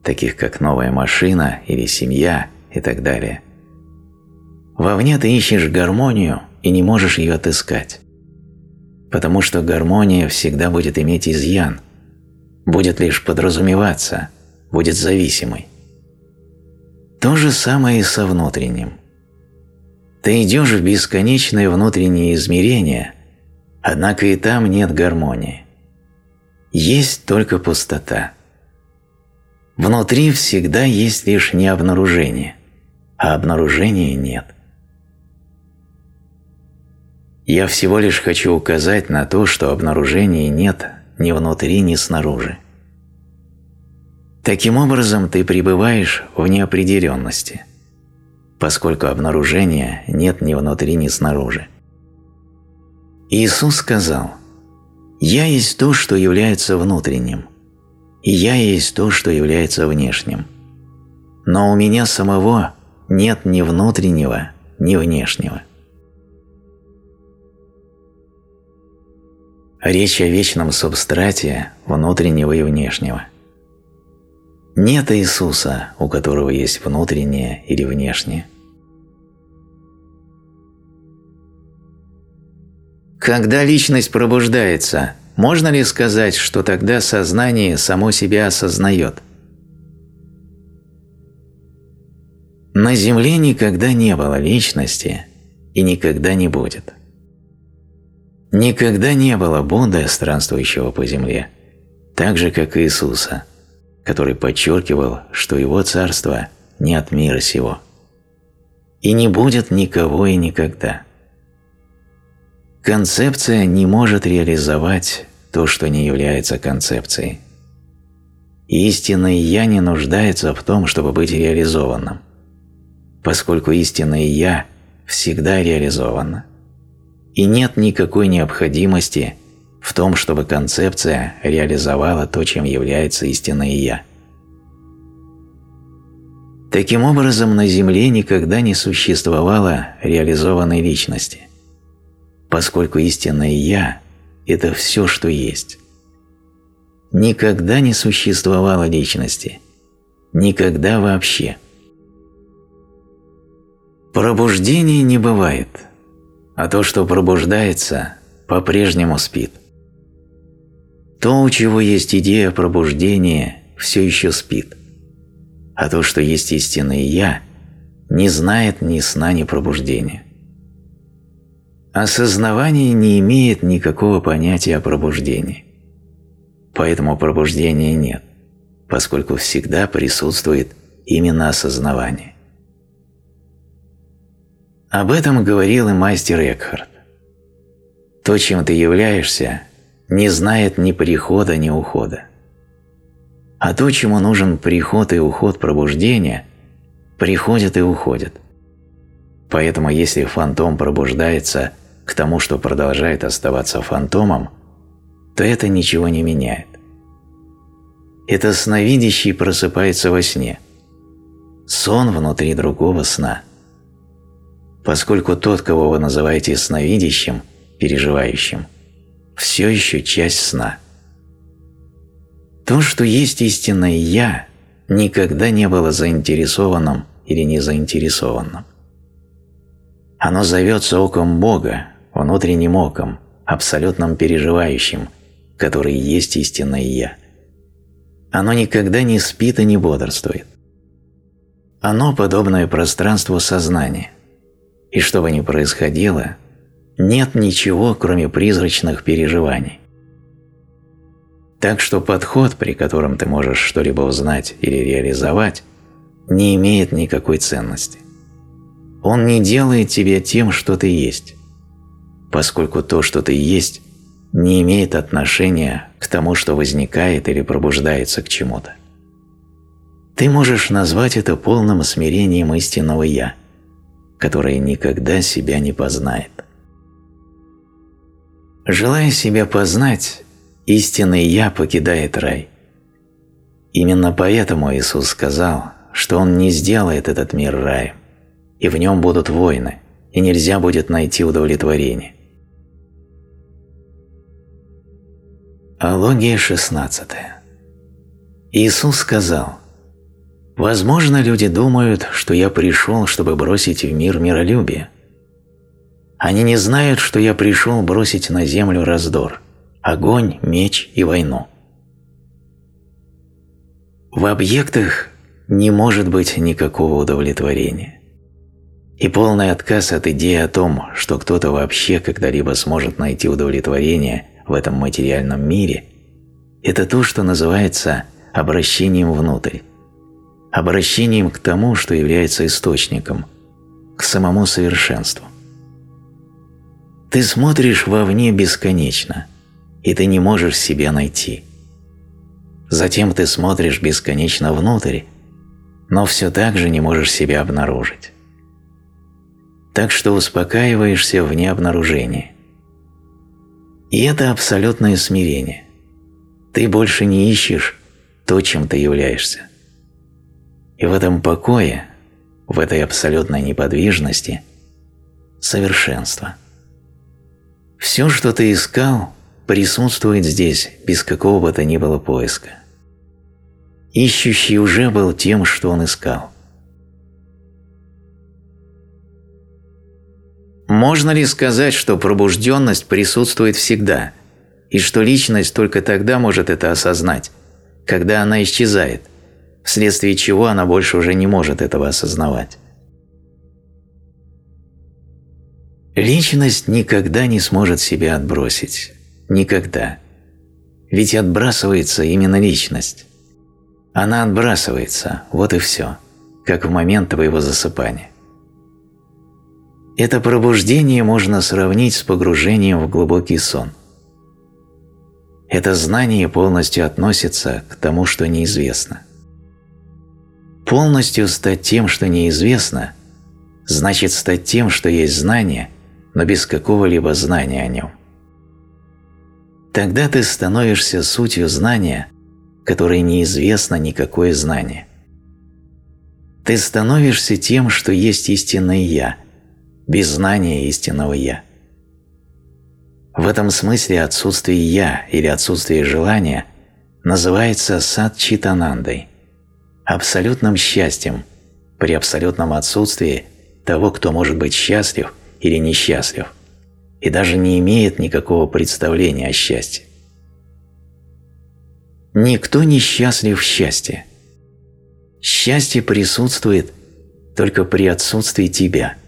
таких как новая машина или семья и так далее. Вовне ты ищешь гармонию и не можешь ее отыскать, потому что гармония всегда будет иметь изъян, будет лишь подразумеваться, будет зависимой. То же самое и со внутренним. Ты идешь в бесконечное внутреннее измерение, однако и там нет гармонии. Есть только пустота. Внутри всегда есть лишь необнаружение, а обнаружения нет. Я всего лишь хочу указать на то, что обнаружения нет ни внутри, ни снаружи. Таким образом, ты пребываешь в неопределенности, поскольку обнаружения нет ни внутри, ни снаружи. Иисус сказал, «Я есть то, что является внутренним, и я есть то, что является внешним. Но у меня самого нет ни внутреннего, ни внешнего». Речь о вечном субстрате внутреннего и внешнего – нет Иисуса, у которого есть внутреннее или внешнее. Когда личность пробуждается, можно ли сказать, что тогда сознание само себя осознает? На Земле никогда не было личности и никогда не будет. Никогда не было Будды, странствующего по Земле, так же, как и Иисуса – который подчеркивал, что его царство не от мира сего. И не будет никого и никогда. Концепция не может реализовать то, что не является концепцией. Истинное «я» не нуждается в том, чтобы быть реализованным, поскольку истинное «я» всегда реализовано. И нет никакой необходимости в том, чтобы концепция реализовала то, чем является истинное «я». Таким образом, на Земле никогда не существовало реализованной личности, поскольку истинное «я» – это все, что есть. Никогда не существовало личности, никогда вообще. Пробуждения не бывает, а то, что пробуждается, по-прежнему спит. То, у чего есть идея пробуждения, все еще спит. А то, что есть истинное «я», не знает ни сна, ни пробуждения. Осознавание не имеет никакого понятия о пробуждении. Поэтому пробуждения нет, поскольку всегда присутствует именно осознавание. Об этом говорил и мастер Экхарт. То, чем ты являешься, не знает ни прихода, ни ухода. А то, чему нужен приход и уход пробуждения, приходит и уходит. Поэтому если фантом пробуждается к тому, что продолжает оставаться фантомом, то это ничего не меняет. Это сновидящий просыпается во сне. Сон внутри другого сна. Поскольку тот, кого вы называете сновидящим, переживающим, все еще часть сна. То, что есть истинное «я», никогда не было заинтересованным или не заинтересованным. Оно зовется оком Бога, внутренним оком, абсолютным переживающим, который есть истинное «я». Оно никогда не спит и не бодрствует. Оно подобное пространству сознания. И что бы ни происходило, нет ничего, кроме призрачных переживаний. Так что подход, при котором ты можешь что-либо узнать или реализовать, не имеет никакой ценности. Он не делает тебя тем, что ты есть, поскольку то, что ты есть, не имеет отношения к тому, что возникает или пробуждается к чему-то. Ты можешь назвать это полным смирением истинного «Я», которое никогда себя не познает. Желая себя познать, истинный «Я» покидает рай. Именно поэтому Иисус сказал, что Он не сделает этот мир раем, и в нем будут войны, и нельзя будет найти удовлетворение. Алогия 16. Иисус сказал, «Возможно, люди думают, что я пришел, чтобы бросить в мир миролюбие. Они не знают, что я пришел бросить на землю раздор, огонь, меч и войну». В объектах не может быть никакого удовлетворения. И полный отказ от идеи о том, что кто-то вообще когда-либо сможет найти удовлетворение в этом материальном мире, это то, что называется обращением внутрь, обращением к тому, что является источником, к самому совершенству. Ты смотришь вовне бесконечно, и ты не можешь себя найти. Затем ты смотришь бесконечно внутрь, но все так же не можешь себя обнаружить. Так что успокаиваешься вне обнаружения. И это абсолютное смирение. Ты больше не ищешь то, чем ты являешься. И в этом покое, в этой абсолютной неподвижности – совершенство. Все, что ты искал, присутствует здесь без какого бы то ни было поиска. Ищущий уже был тем, что он искал. Можно ли сказать, что пробужденность присутствует всегда, и что личность только тогда может это осознать, когда она исчезает, вследствие чего она больше уже не может этого осознавать? Личность никогда не сможет себя отбросить. Никогда. Ведь отбрасывается именно личность. Она отбрасывается, вот и все, как в момент твоего засыпания. Это пробуждение можно сравнить с погружением в глубокий сон. Это знание полностью относится к тому, что неизвестно. Полностью стать тем, что неизвестно, значит стать тем, что есть знание, но без какого-либо знания о нем. Тогда ты становишься сутью знания, которое неизвестно никакое знание. Ты становишься тем, что есть истинное «Я», без знания истинного «Я». В этом смысле отсутствие «я» или отсутствие желания называется сад-читанандой, абсолютным счастьем при абсолютном отсутствии того, кто может быть счастлив или несчастлив, и даже не имеет никакого представления о счастье. Никто не счастлив в счастье. Счастье присутствует только при отсутствии тебя –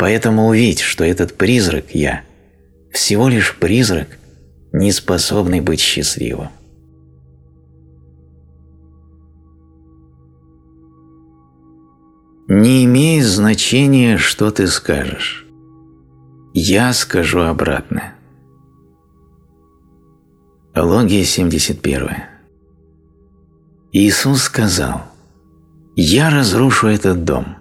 Поэтому увидь, что этот призрак «я» всего лишь призрак, не способный быть счастливым. Не имеет значения, что ты скажешь. Я скажу обратное. Логия 71. Иисус сказал, «Я разрушу этот дом,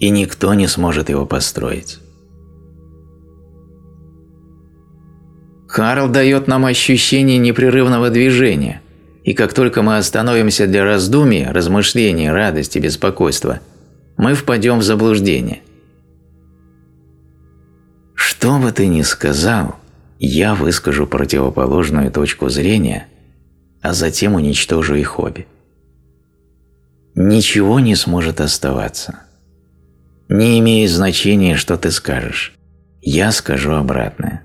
и никто не сможет его построить. Карл дает нам ощущение непрерывного движения, и как только мы остановимся для раздумий, размышлений, радости, беспокойства, мы впадем в заблуждение. Что бы ты ни сказал, я выскажу противоположную точку зрения, а затем уничтожу их обе. Ничего не сможет оставаться. Не имеет значения, что ты скажешь. Я скажу обратное.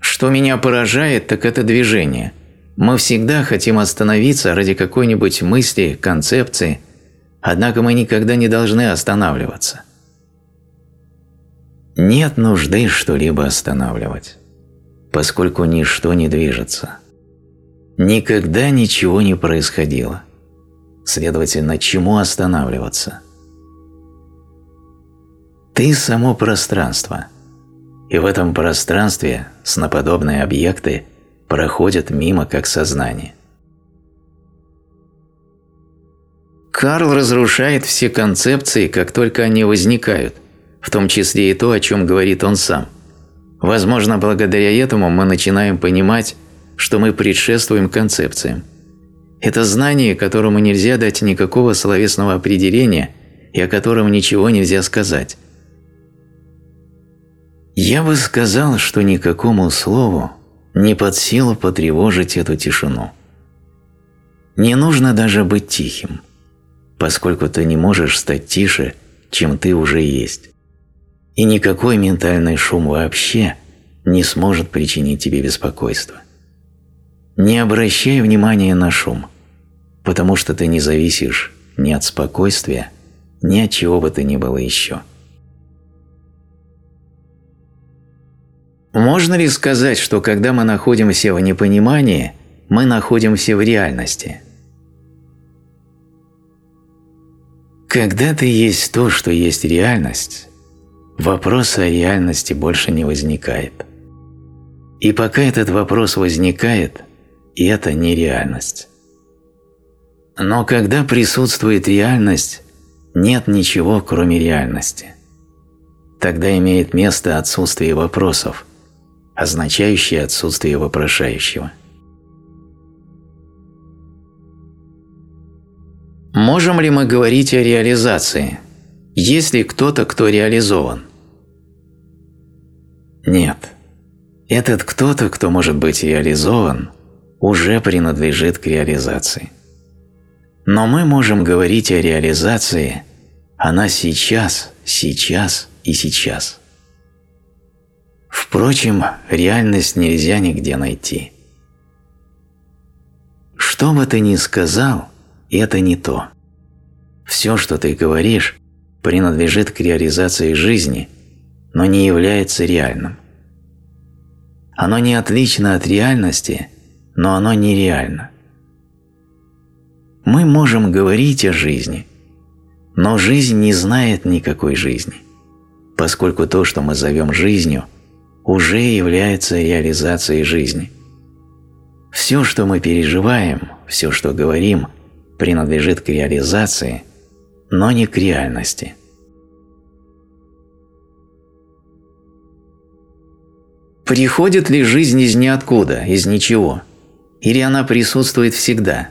Что меня поражает, так это движение. Мы всегда хотим остановиться ради какой-нибудь мысли, концепции, однако мы никогда не должны останавливаться. Нет нужды что-либо останавливать, поскольку ничто не движется. Никогда ничего не происходило. Следовательно, чему останавливаться? Ты – само пространство, и в этом пространстве сноподобные объекты проходят мимо как сознание. Карл разрушает все концепции, как только они возникают, в том числе и то, о чем говорит он сам. Возможно, благодаря этому мы начинаем понимать, что мы предшествуем концепциям. Это знание, которому нельзя дать никакого словесного определения и о котором ничего нельзя сказать. Я бы сказал, что никакому слову не под силу потревожить эту тишину. Не нужно даже быть тихим, поскольку ты не можешь стать тише, чем ты уже есть. И никакой ментальный шум вообще не сможет причинить тебе беспокойство. Не обращай внимания на шум, потому что ты не зависишь ни от спокойствия, ни от чего бы то ни было еще. Можно ли сказать, что когда мы находимся в непонимании, мы находимся в реальности? Когда ты есть то, что есть реальность, вопроса о реальности больше не возникает. И пока этот вопрос возникает, это не реальность. Но когда присутствует реальность, нет ничего, кроме реальности. Тогда имеет место отсутствие вопросов – означающее отсутствие вопрошающего. Можем ли мы говорить о реализации? Есть ли кто-то, кто реализован? Нет. Этот кто-то, кто может быть реализован, уже принадлежит к реализации. Но мы можем говорить о реализации, она сейчас, сейчас и сейчас – Впрочем, реальность нельзя нигде найти. Что бы ты ни сказал, это не то. Все, что ты говоришь, принадлежит к реализации жизни, но не является реальным. Оно не отлично от реальности, но оно нереально. Мы можем говорить о жизни, но жизнь не знает никакой жизни, поскольку то, что мы зовем жизнью – уже является реализацией жизни. Все, что мы переживаем, все, что говорим, принадлежит к реализации, но не к реальности. Приходит ли жизнь из ниоткуда, из ничего? Или она присутствует всегда?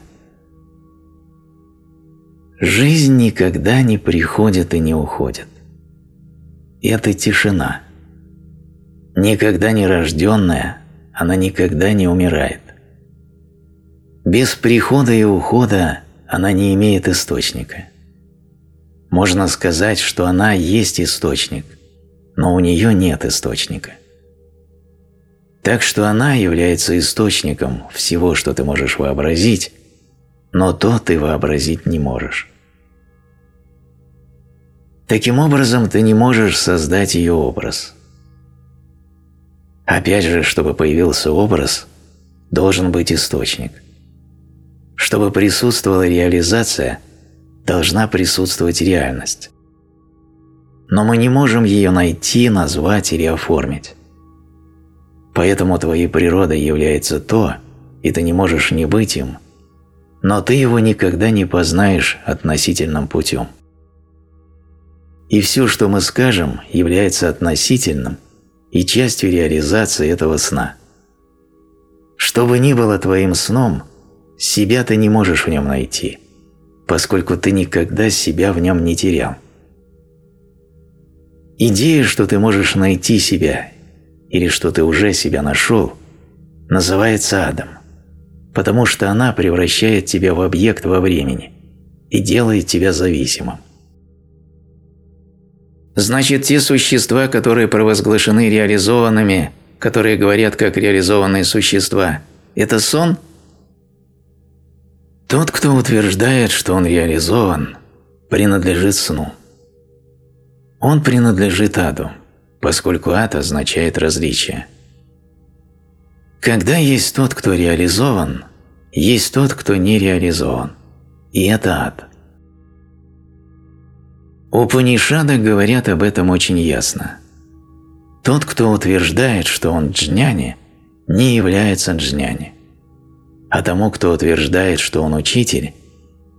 Жизнь никогда не приходит и не уходит. Это тишина. Никогда не рожденная, она никогда не умирает. Без прихода и ухода она не имеет источника. Можно сказать, что она есть источник, но у нее нет источника. Так что она является источником всего, что ты можешь вообразить, но то ты вообразить не можешь. Таким образом, ты не можешь создать ее образ – Опять же, чтобы появился образ, должен быть источник. Чтобы присутствовала реализация, должна присутствовать реальность. Но мы не можем ее найти, назвать или оформить. Поэтому твоей природой является то, и ты не можешь не быть им, но ты его никогда не познаешь относительным путем. И все, что мы скажем, является относительным – и частью реализации этого сна. Что бы ни было твоим сном, себя ты не можешь в нем найти, поскольку ты никогда себя в нем не терял. Идея, что ты можешь найти себя или что ты уже себя нашел, называется адом, потому что она превращает тебя в объект во времени и делает тебя зависимым. Значит, те существа, которые провозглашены реализованными, которые говорят как реализованные существа, это сон? Тот, кто утверждает, что он реализован, принадлежит сну. Он принадлежит аду, поскольку ад означает различие. Когда есть тот, кто реализован, есть тот, кто не реализован, и это ад – Упанишады говорят об этом очень ясно. Тот, кто утверждает, что он джняни, не является джняни. А тому, кто утверждает, что он учитель,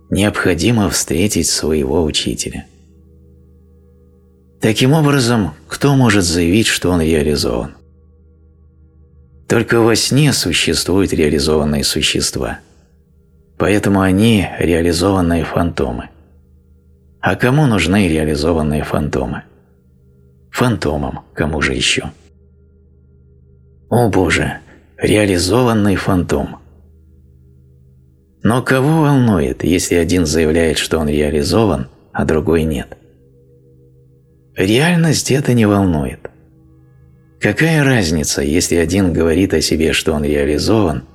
необходимо встретить своего учителя. Таким образом, кто может заявить, что он реализован? Только во сне существуют реализованные существа. Поэтому они – реализованные фантомы. А кому нужны реализованные фантомы? Фантомам, кому же еще? О Боже, реализованный фантом. Но кого волнует, если один заявляет, что он реализован, а другой нет? Реальность это не волнует. Какая разница, если один говорит о себе, что он реализован,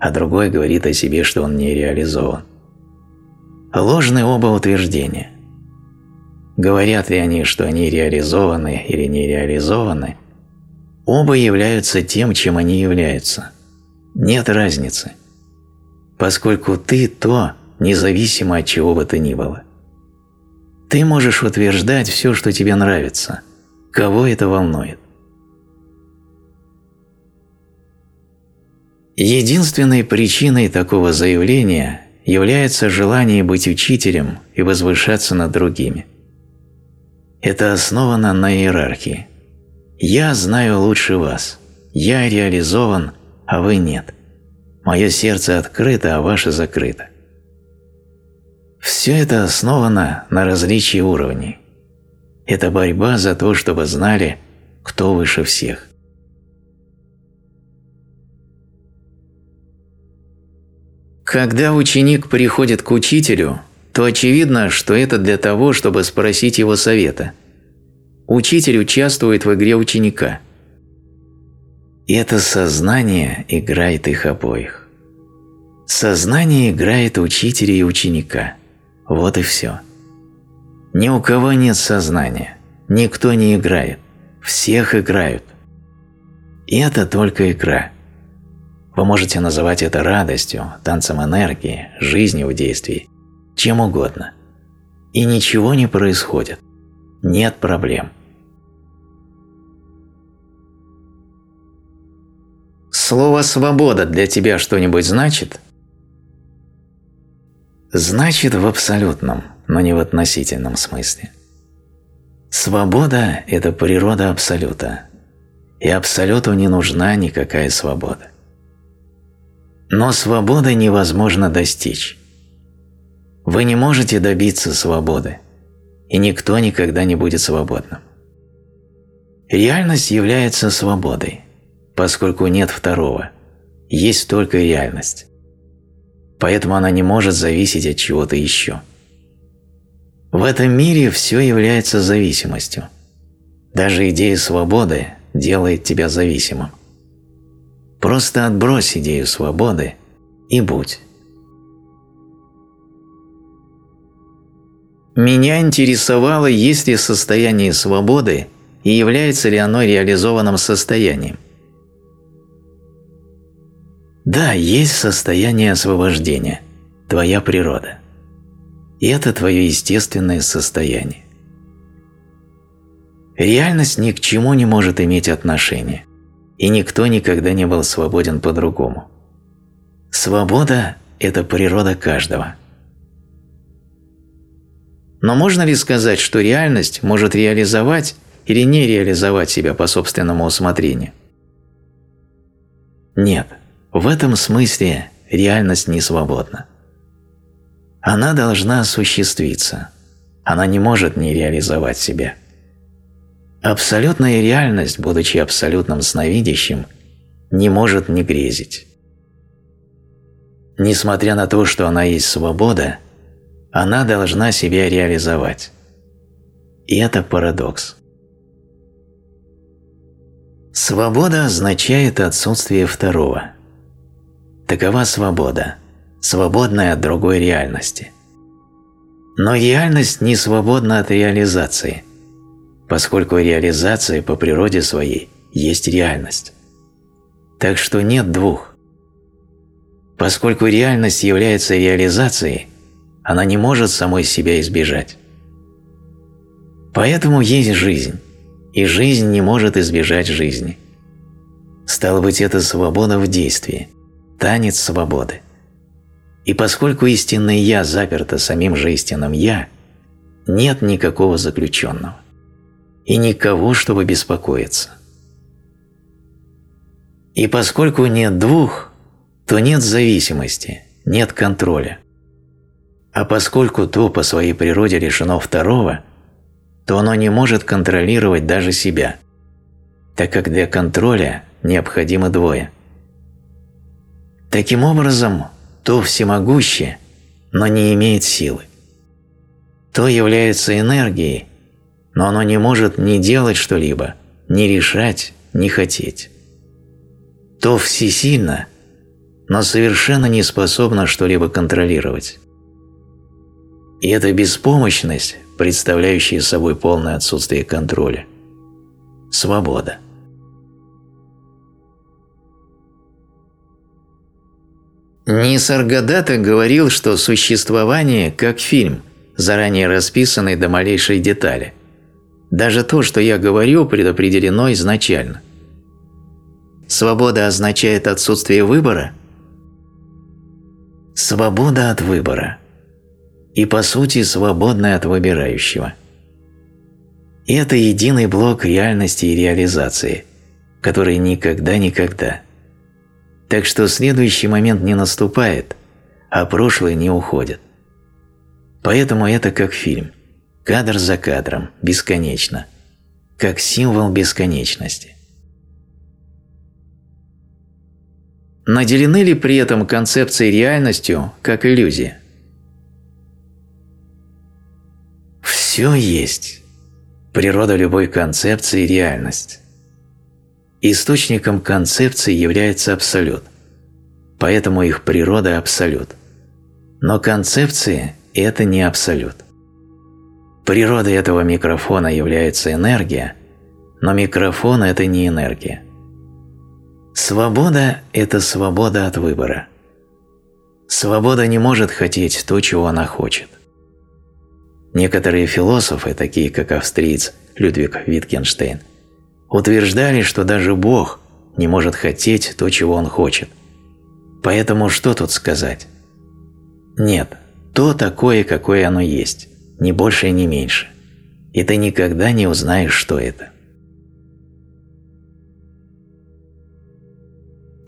а другой говорит о себе, что он не реализован? Ложны оба утверждения. Говорят ли они, что они реализованы или не реализованы, оба являются тем, чем они являются. Нет разницы, поскольку ты то, независимо от чего бы то ни было. Ты можешь утверждать все, что тебе нравится. Кого это волнует? Единственной причиной такого заявления является желание быть учителем и возвышаться над другими. Это основано на иерархии. «Я знаю лучше вас. Я реализован, а вы нет. Мое сердце открыто, а ваше закрыто». Все это основано на различии уровней. Это борьба за то, чтобы знали, кто выше всех. Когда ученик приходит к учителю, то очевидно, что это для того, чтобы спросить его совета. Учитель участвует в игре ученика. И это сознание играет их обоих. Сознание играет учителя и ученика – вот и все. Ни у кого нет сознания, никто не играет, всех играют. И это только игра. Вы можете называть это радостью, танцем энергии, жизнью в действии, чем угодно. И ничего не происходит. Нет проблем. Слово «свобода» для тебя что-нибудь значит – Значит, в абсолютном, но не в относительном смысле. Свобода – это природа Абсолюта, и Абсолюту не нужна никакая свобода. Но свободы невозможно достичь. Вы не можете добиться свободы, и никто никогда не будет свободным. Реальность является свободой, поскольку нет второго, есть только реальность поэтому она не может зависеть от чего-то еще. В этом мире все является зависимостью. Даже идея свободы делает тебя зависимым. Просто отбрось идею свободы и будь. Меня интересовало, есть ли состояние свободы и является ли оно реализованным состоянием – да, есть состояние освобождения, твоя природа. И это твое естественное состояние. Реальность ни к чему не может иметь отношения, и никто никогда не был свободен по-другому. Свобода – это природа каждого. Но можно ли сказать, что реальность может реализовать или не реализовать себя по собственному усмотрению? Нет. В этом смысле реальность не свободна. Она должна осуществиться. Она не может не реализовать себя. Абсолютная реальность, будучи абсолютным сновидящим, не может не грезить. Несмотря на то, что она есть свобода, она должна себя реализовать. И это парадокс. Свобода означает отсутствие второго – Такова свобода, свободная от другой реальности. Но реальность не свободна от реализации, поскольку реализация по природе своей есть реальность. Так что нет двух. Поскольку реальность является реализацией, она не может самой себя избежать. Поэтому есть жизнь, и жизнь не может избежать жизни. Стало быть, это свобода в действии – танец свободы. И поскольку истинное «я» заперто самим же истинным «я», нет никакого заключенного. и никого, чтобы беспокоиться. И поскольку нет двух, то нет зависимости, нет контроля. А поскольку то по своей природе лишено второго, то оно не может контролировать даже себя, так как для контроля необходимо двое. Таким образом, то всемогущее, но не имеет силы. То является энергией, но оно не может ни делать что-либо, ни решать, ни хотеть. То всесильно, но совершенно не способно что-либо контролировать. И эта беспомощность, представляющая собой полное отсутствие контроля. Свобода. Нисаргадата говорил, что существование как фильм, заранее расписанный до малейшей детали. Даже то, что я говорю, предопределено изначально. Свобода означает отсутствие выбора? Свобода от выбора – и по сути свободны от выбирающего. это единый блок реальности и реализации, который никогда-никогда. Так что следующий момент не наступает, а прошлое не уходит. Поэтому это как фильм, кадр за кадром, бесконечно, как символ бесконечности. Наделены ли при этом концепции реальностью как иллюзия? Все есть. Природа любой концепции – реальность. Источником концепции является абсолют, поэтому их природа – абсолют. Но концепции – это не абсолют. Природой этого микрофона является энергия, но микрофон – это не энергия. Свобода – это свобода от выбора. Свобода не может хотеть то, чего она хочет. Некоторые философы, такие как австриец Людвиг Витгенштейн, утверждали, что даже Бог не может хотеть то, чего Он хочет. Поэтому что тут сказать? Нет, то такое, какое оно есть, ни больше и ни меньше. И ты никогда не узнаешь, что это.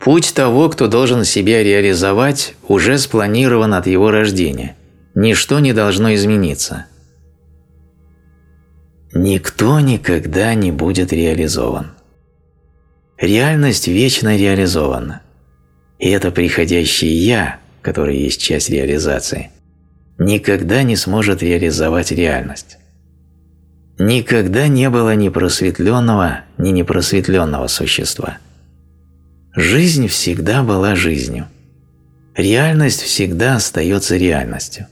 Путь того, кто должен себя реализовать, уже спланирован от его рождения. Ничто не должно измениться – никто никогда не будет реализован. Реальность вечно реализована. И это приходящее «я», которое есть часть реализации, никогда не сможет реализовать реальность. Никогда не было ни просветленного, ни непросветленного существа. Жизнь всегда была жизнью. Реальность всегда остается реальностью.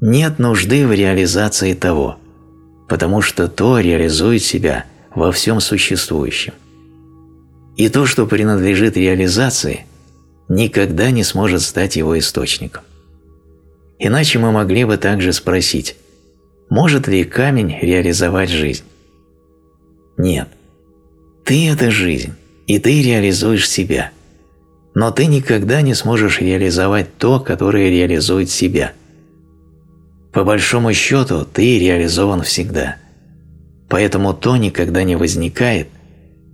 Нет нужды в реализации того – потому что то реализует себя во всем существующем. И то, что принадлежит реализации, никогда не сможет стать его источником. Иначе мы могли бы также спросить, может ли камень реализовать жизнь? Нет. Ты – это жизнь, и ты реализуешь себя. Но ты никогда не сможешь реализовать то, которое реализует себя – по большому счету, ты реализован всегда. Поэтому то никогда не возникает,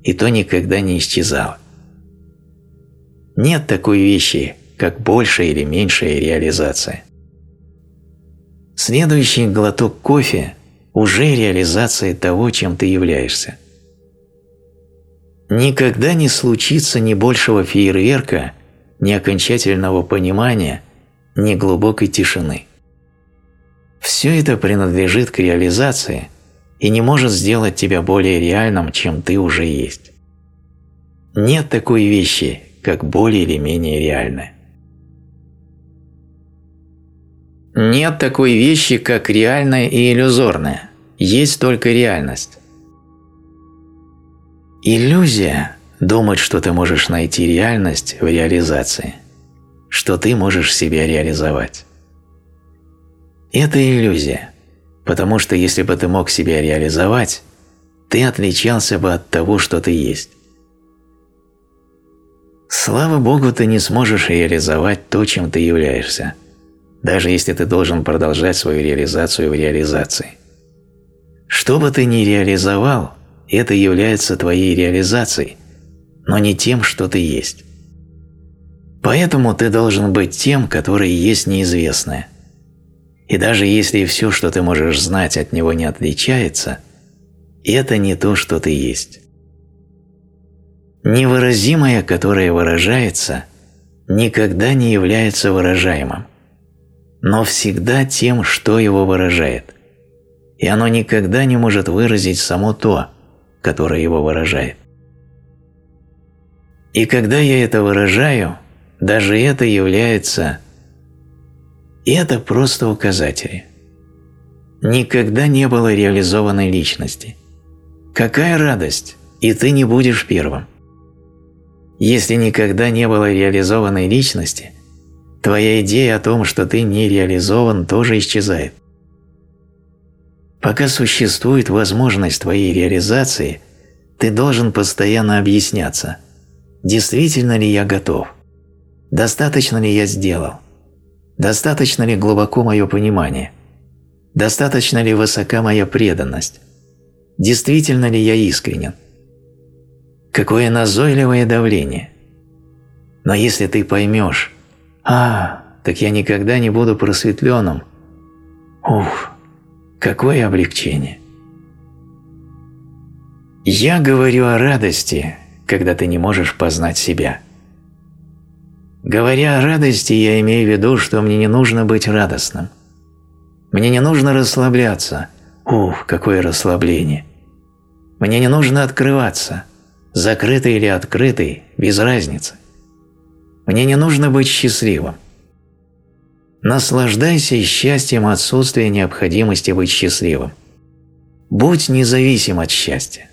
и то никогда не исчезало. Нет такой вещи, как большая или меньшая реализация. Следующий глоток кофе уже реализация того, чем ты являешься. Никогда не случится ни большего фейерверка, ни окончательного понимания, ни глубокой тишины. Все это принадлежит к реализации и не может сделать тебя более реальным, чем ты уже есть. Нет такой вещи, как более или менее реальная. Нет такой вещи, как реальная и иллюзорная. Есть только реальность. Иллюзия – думать, что ты можешь найти реальность в реализации, что ты можешь себя реализовать. Это иллюзия, потому что если бы ты мог себя реализовать, ты отличался бы от того, что ты есть. Слава Богу, ты не сможешь реализовать то, чем ты являешься, даже если ты должен продолжать свою реализацию в реализации. Что бы ты ни реализовал, это является твоей реализацией, но не тем, что ты есть. Поэтому ты должен быть тем, который есть неизвестное. И даже если все, что ты можешь знать, от него не отличается, это не то, что ты есть. Невыразимое, которое выражается, никогда не является выражаемым, но всегда тем, что его выражает. И оно никогда не может выразить само то, которое его выражает. И когда я это выражаю, даже это является... И это просто указатели. Никогда не было реализованной личности. Какая радость, и ты не будешь первым. Если никогда не было реализованной личности, твоя идея о том, что ты не реализован, тоже исчезает. Пока существует возможность твоей реализации, ты должен постоянно объясняться, действительно ли я готов, достаточно ли я сделал, достаточно ли глубоко мое понимание, достаточно ли высока моя преданность, действительно ли я искренен, Какое назойливое давление. Но если ты поймешь, а, так я никогда не буду просветленным, ух, какое облегчение. Я говорю о радости, когда ты не можешь познать себя. Говоря о радости, я имею в виду, что мне не нужно быть радостным. Мне не нужно расслабляться. Ух, какое расслабление. Мне не нужно открываться – закрытый или открытый, без разницы. Мне не нужно быть счастливым. Наслаждайся счастьем отсутствия необходимости быть счастливым. Будь независим от счастья.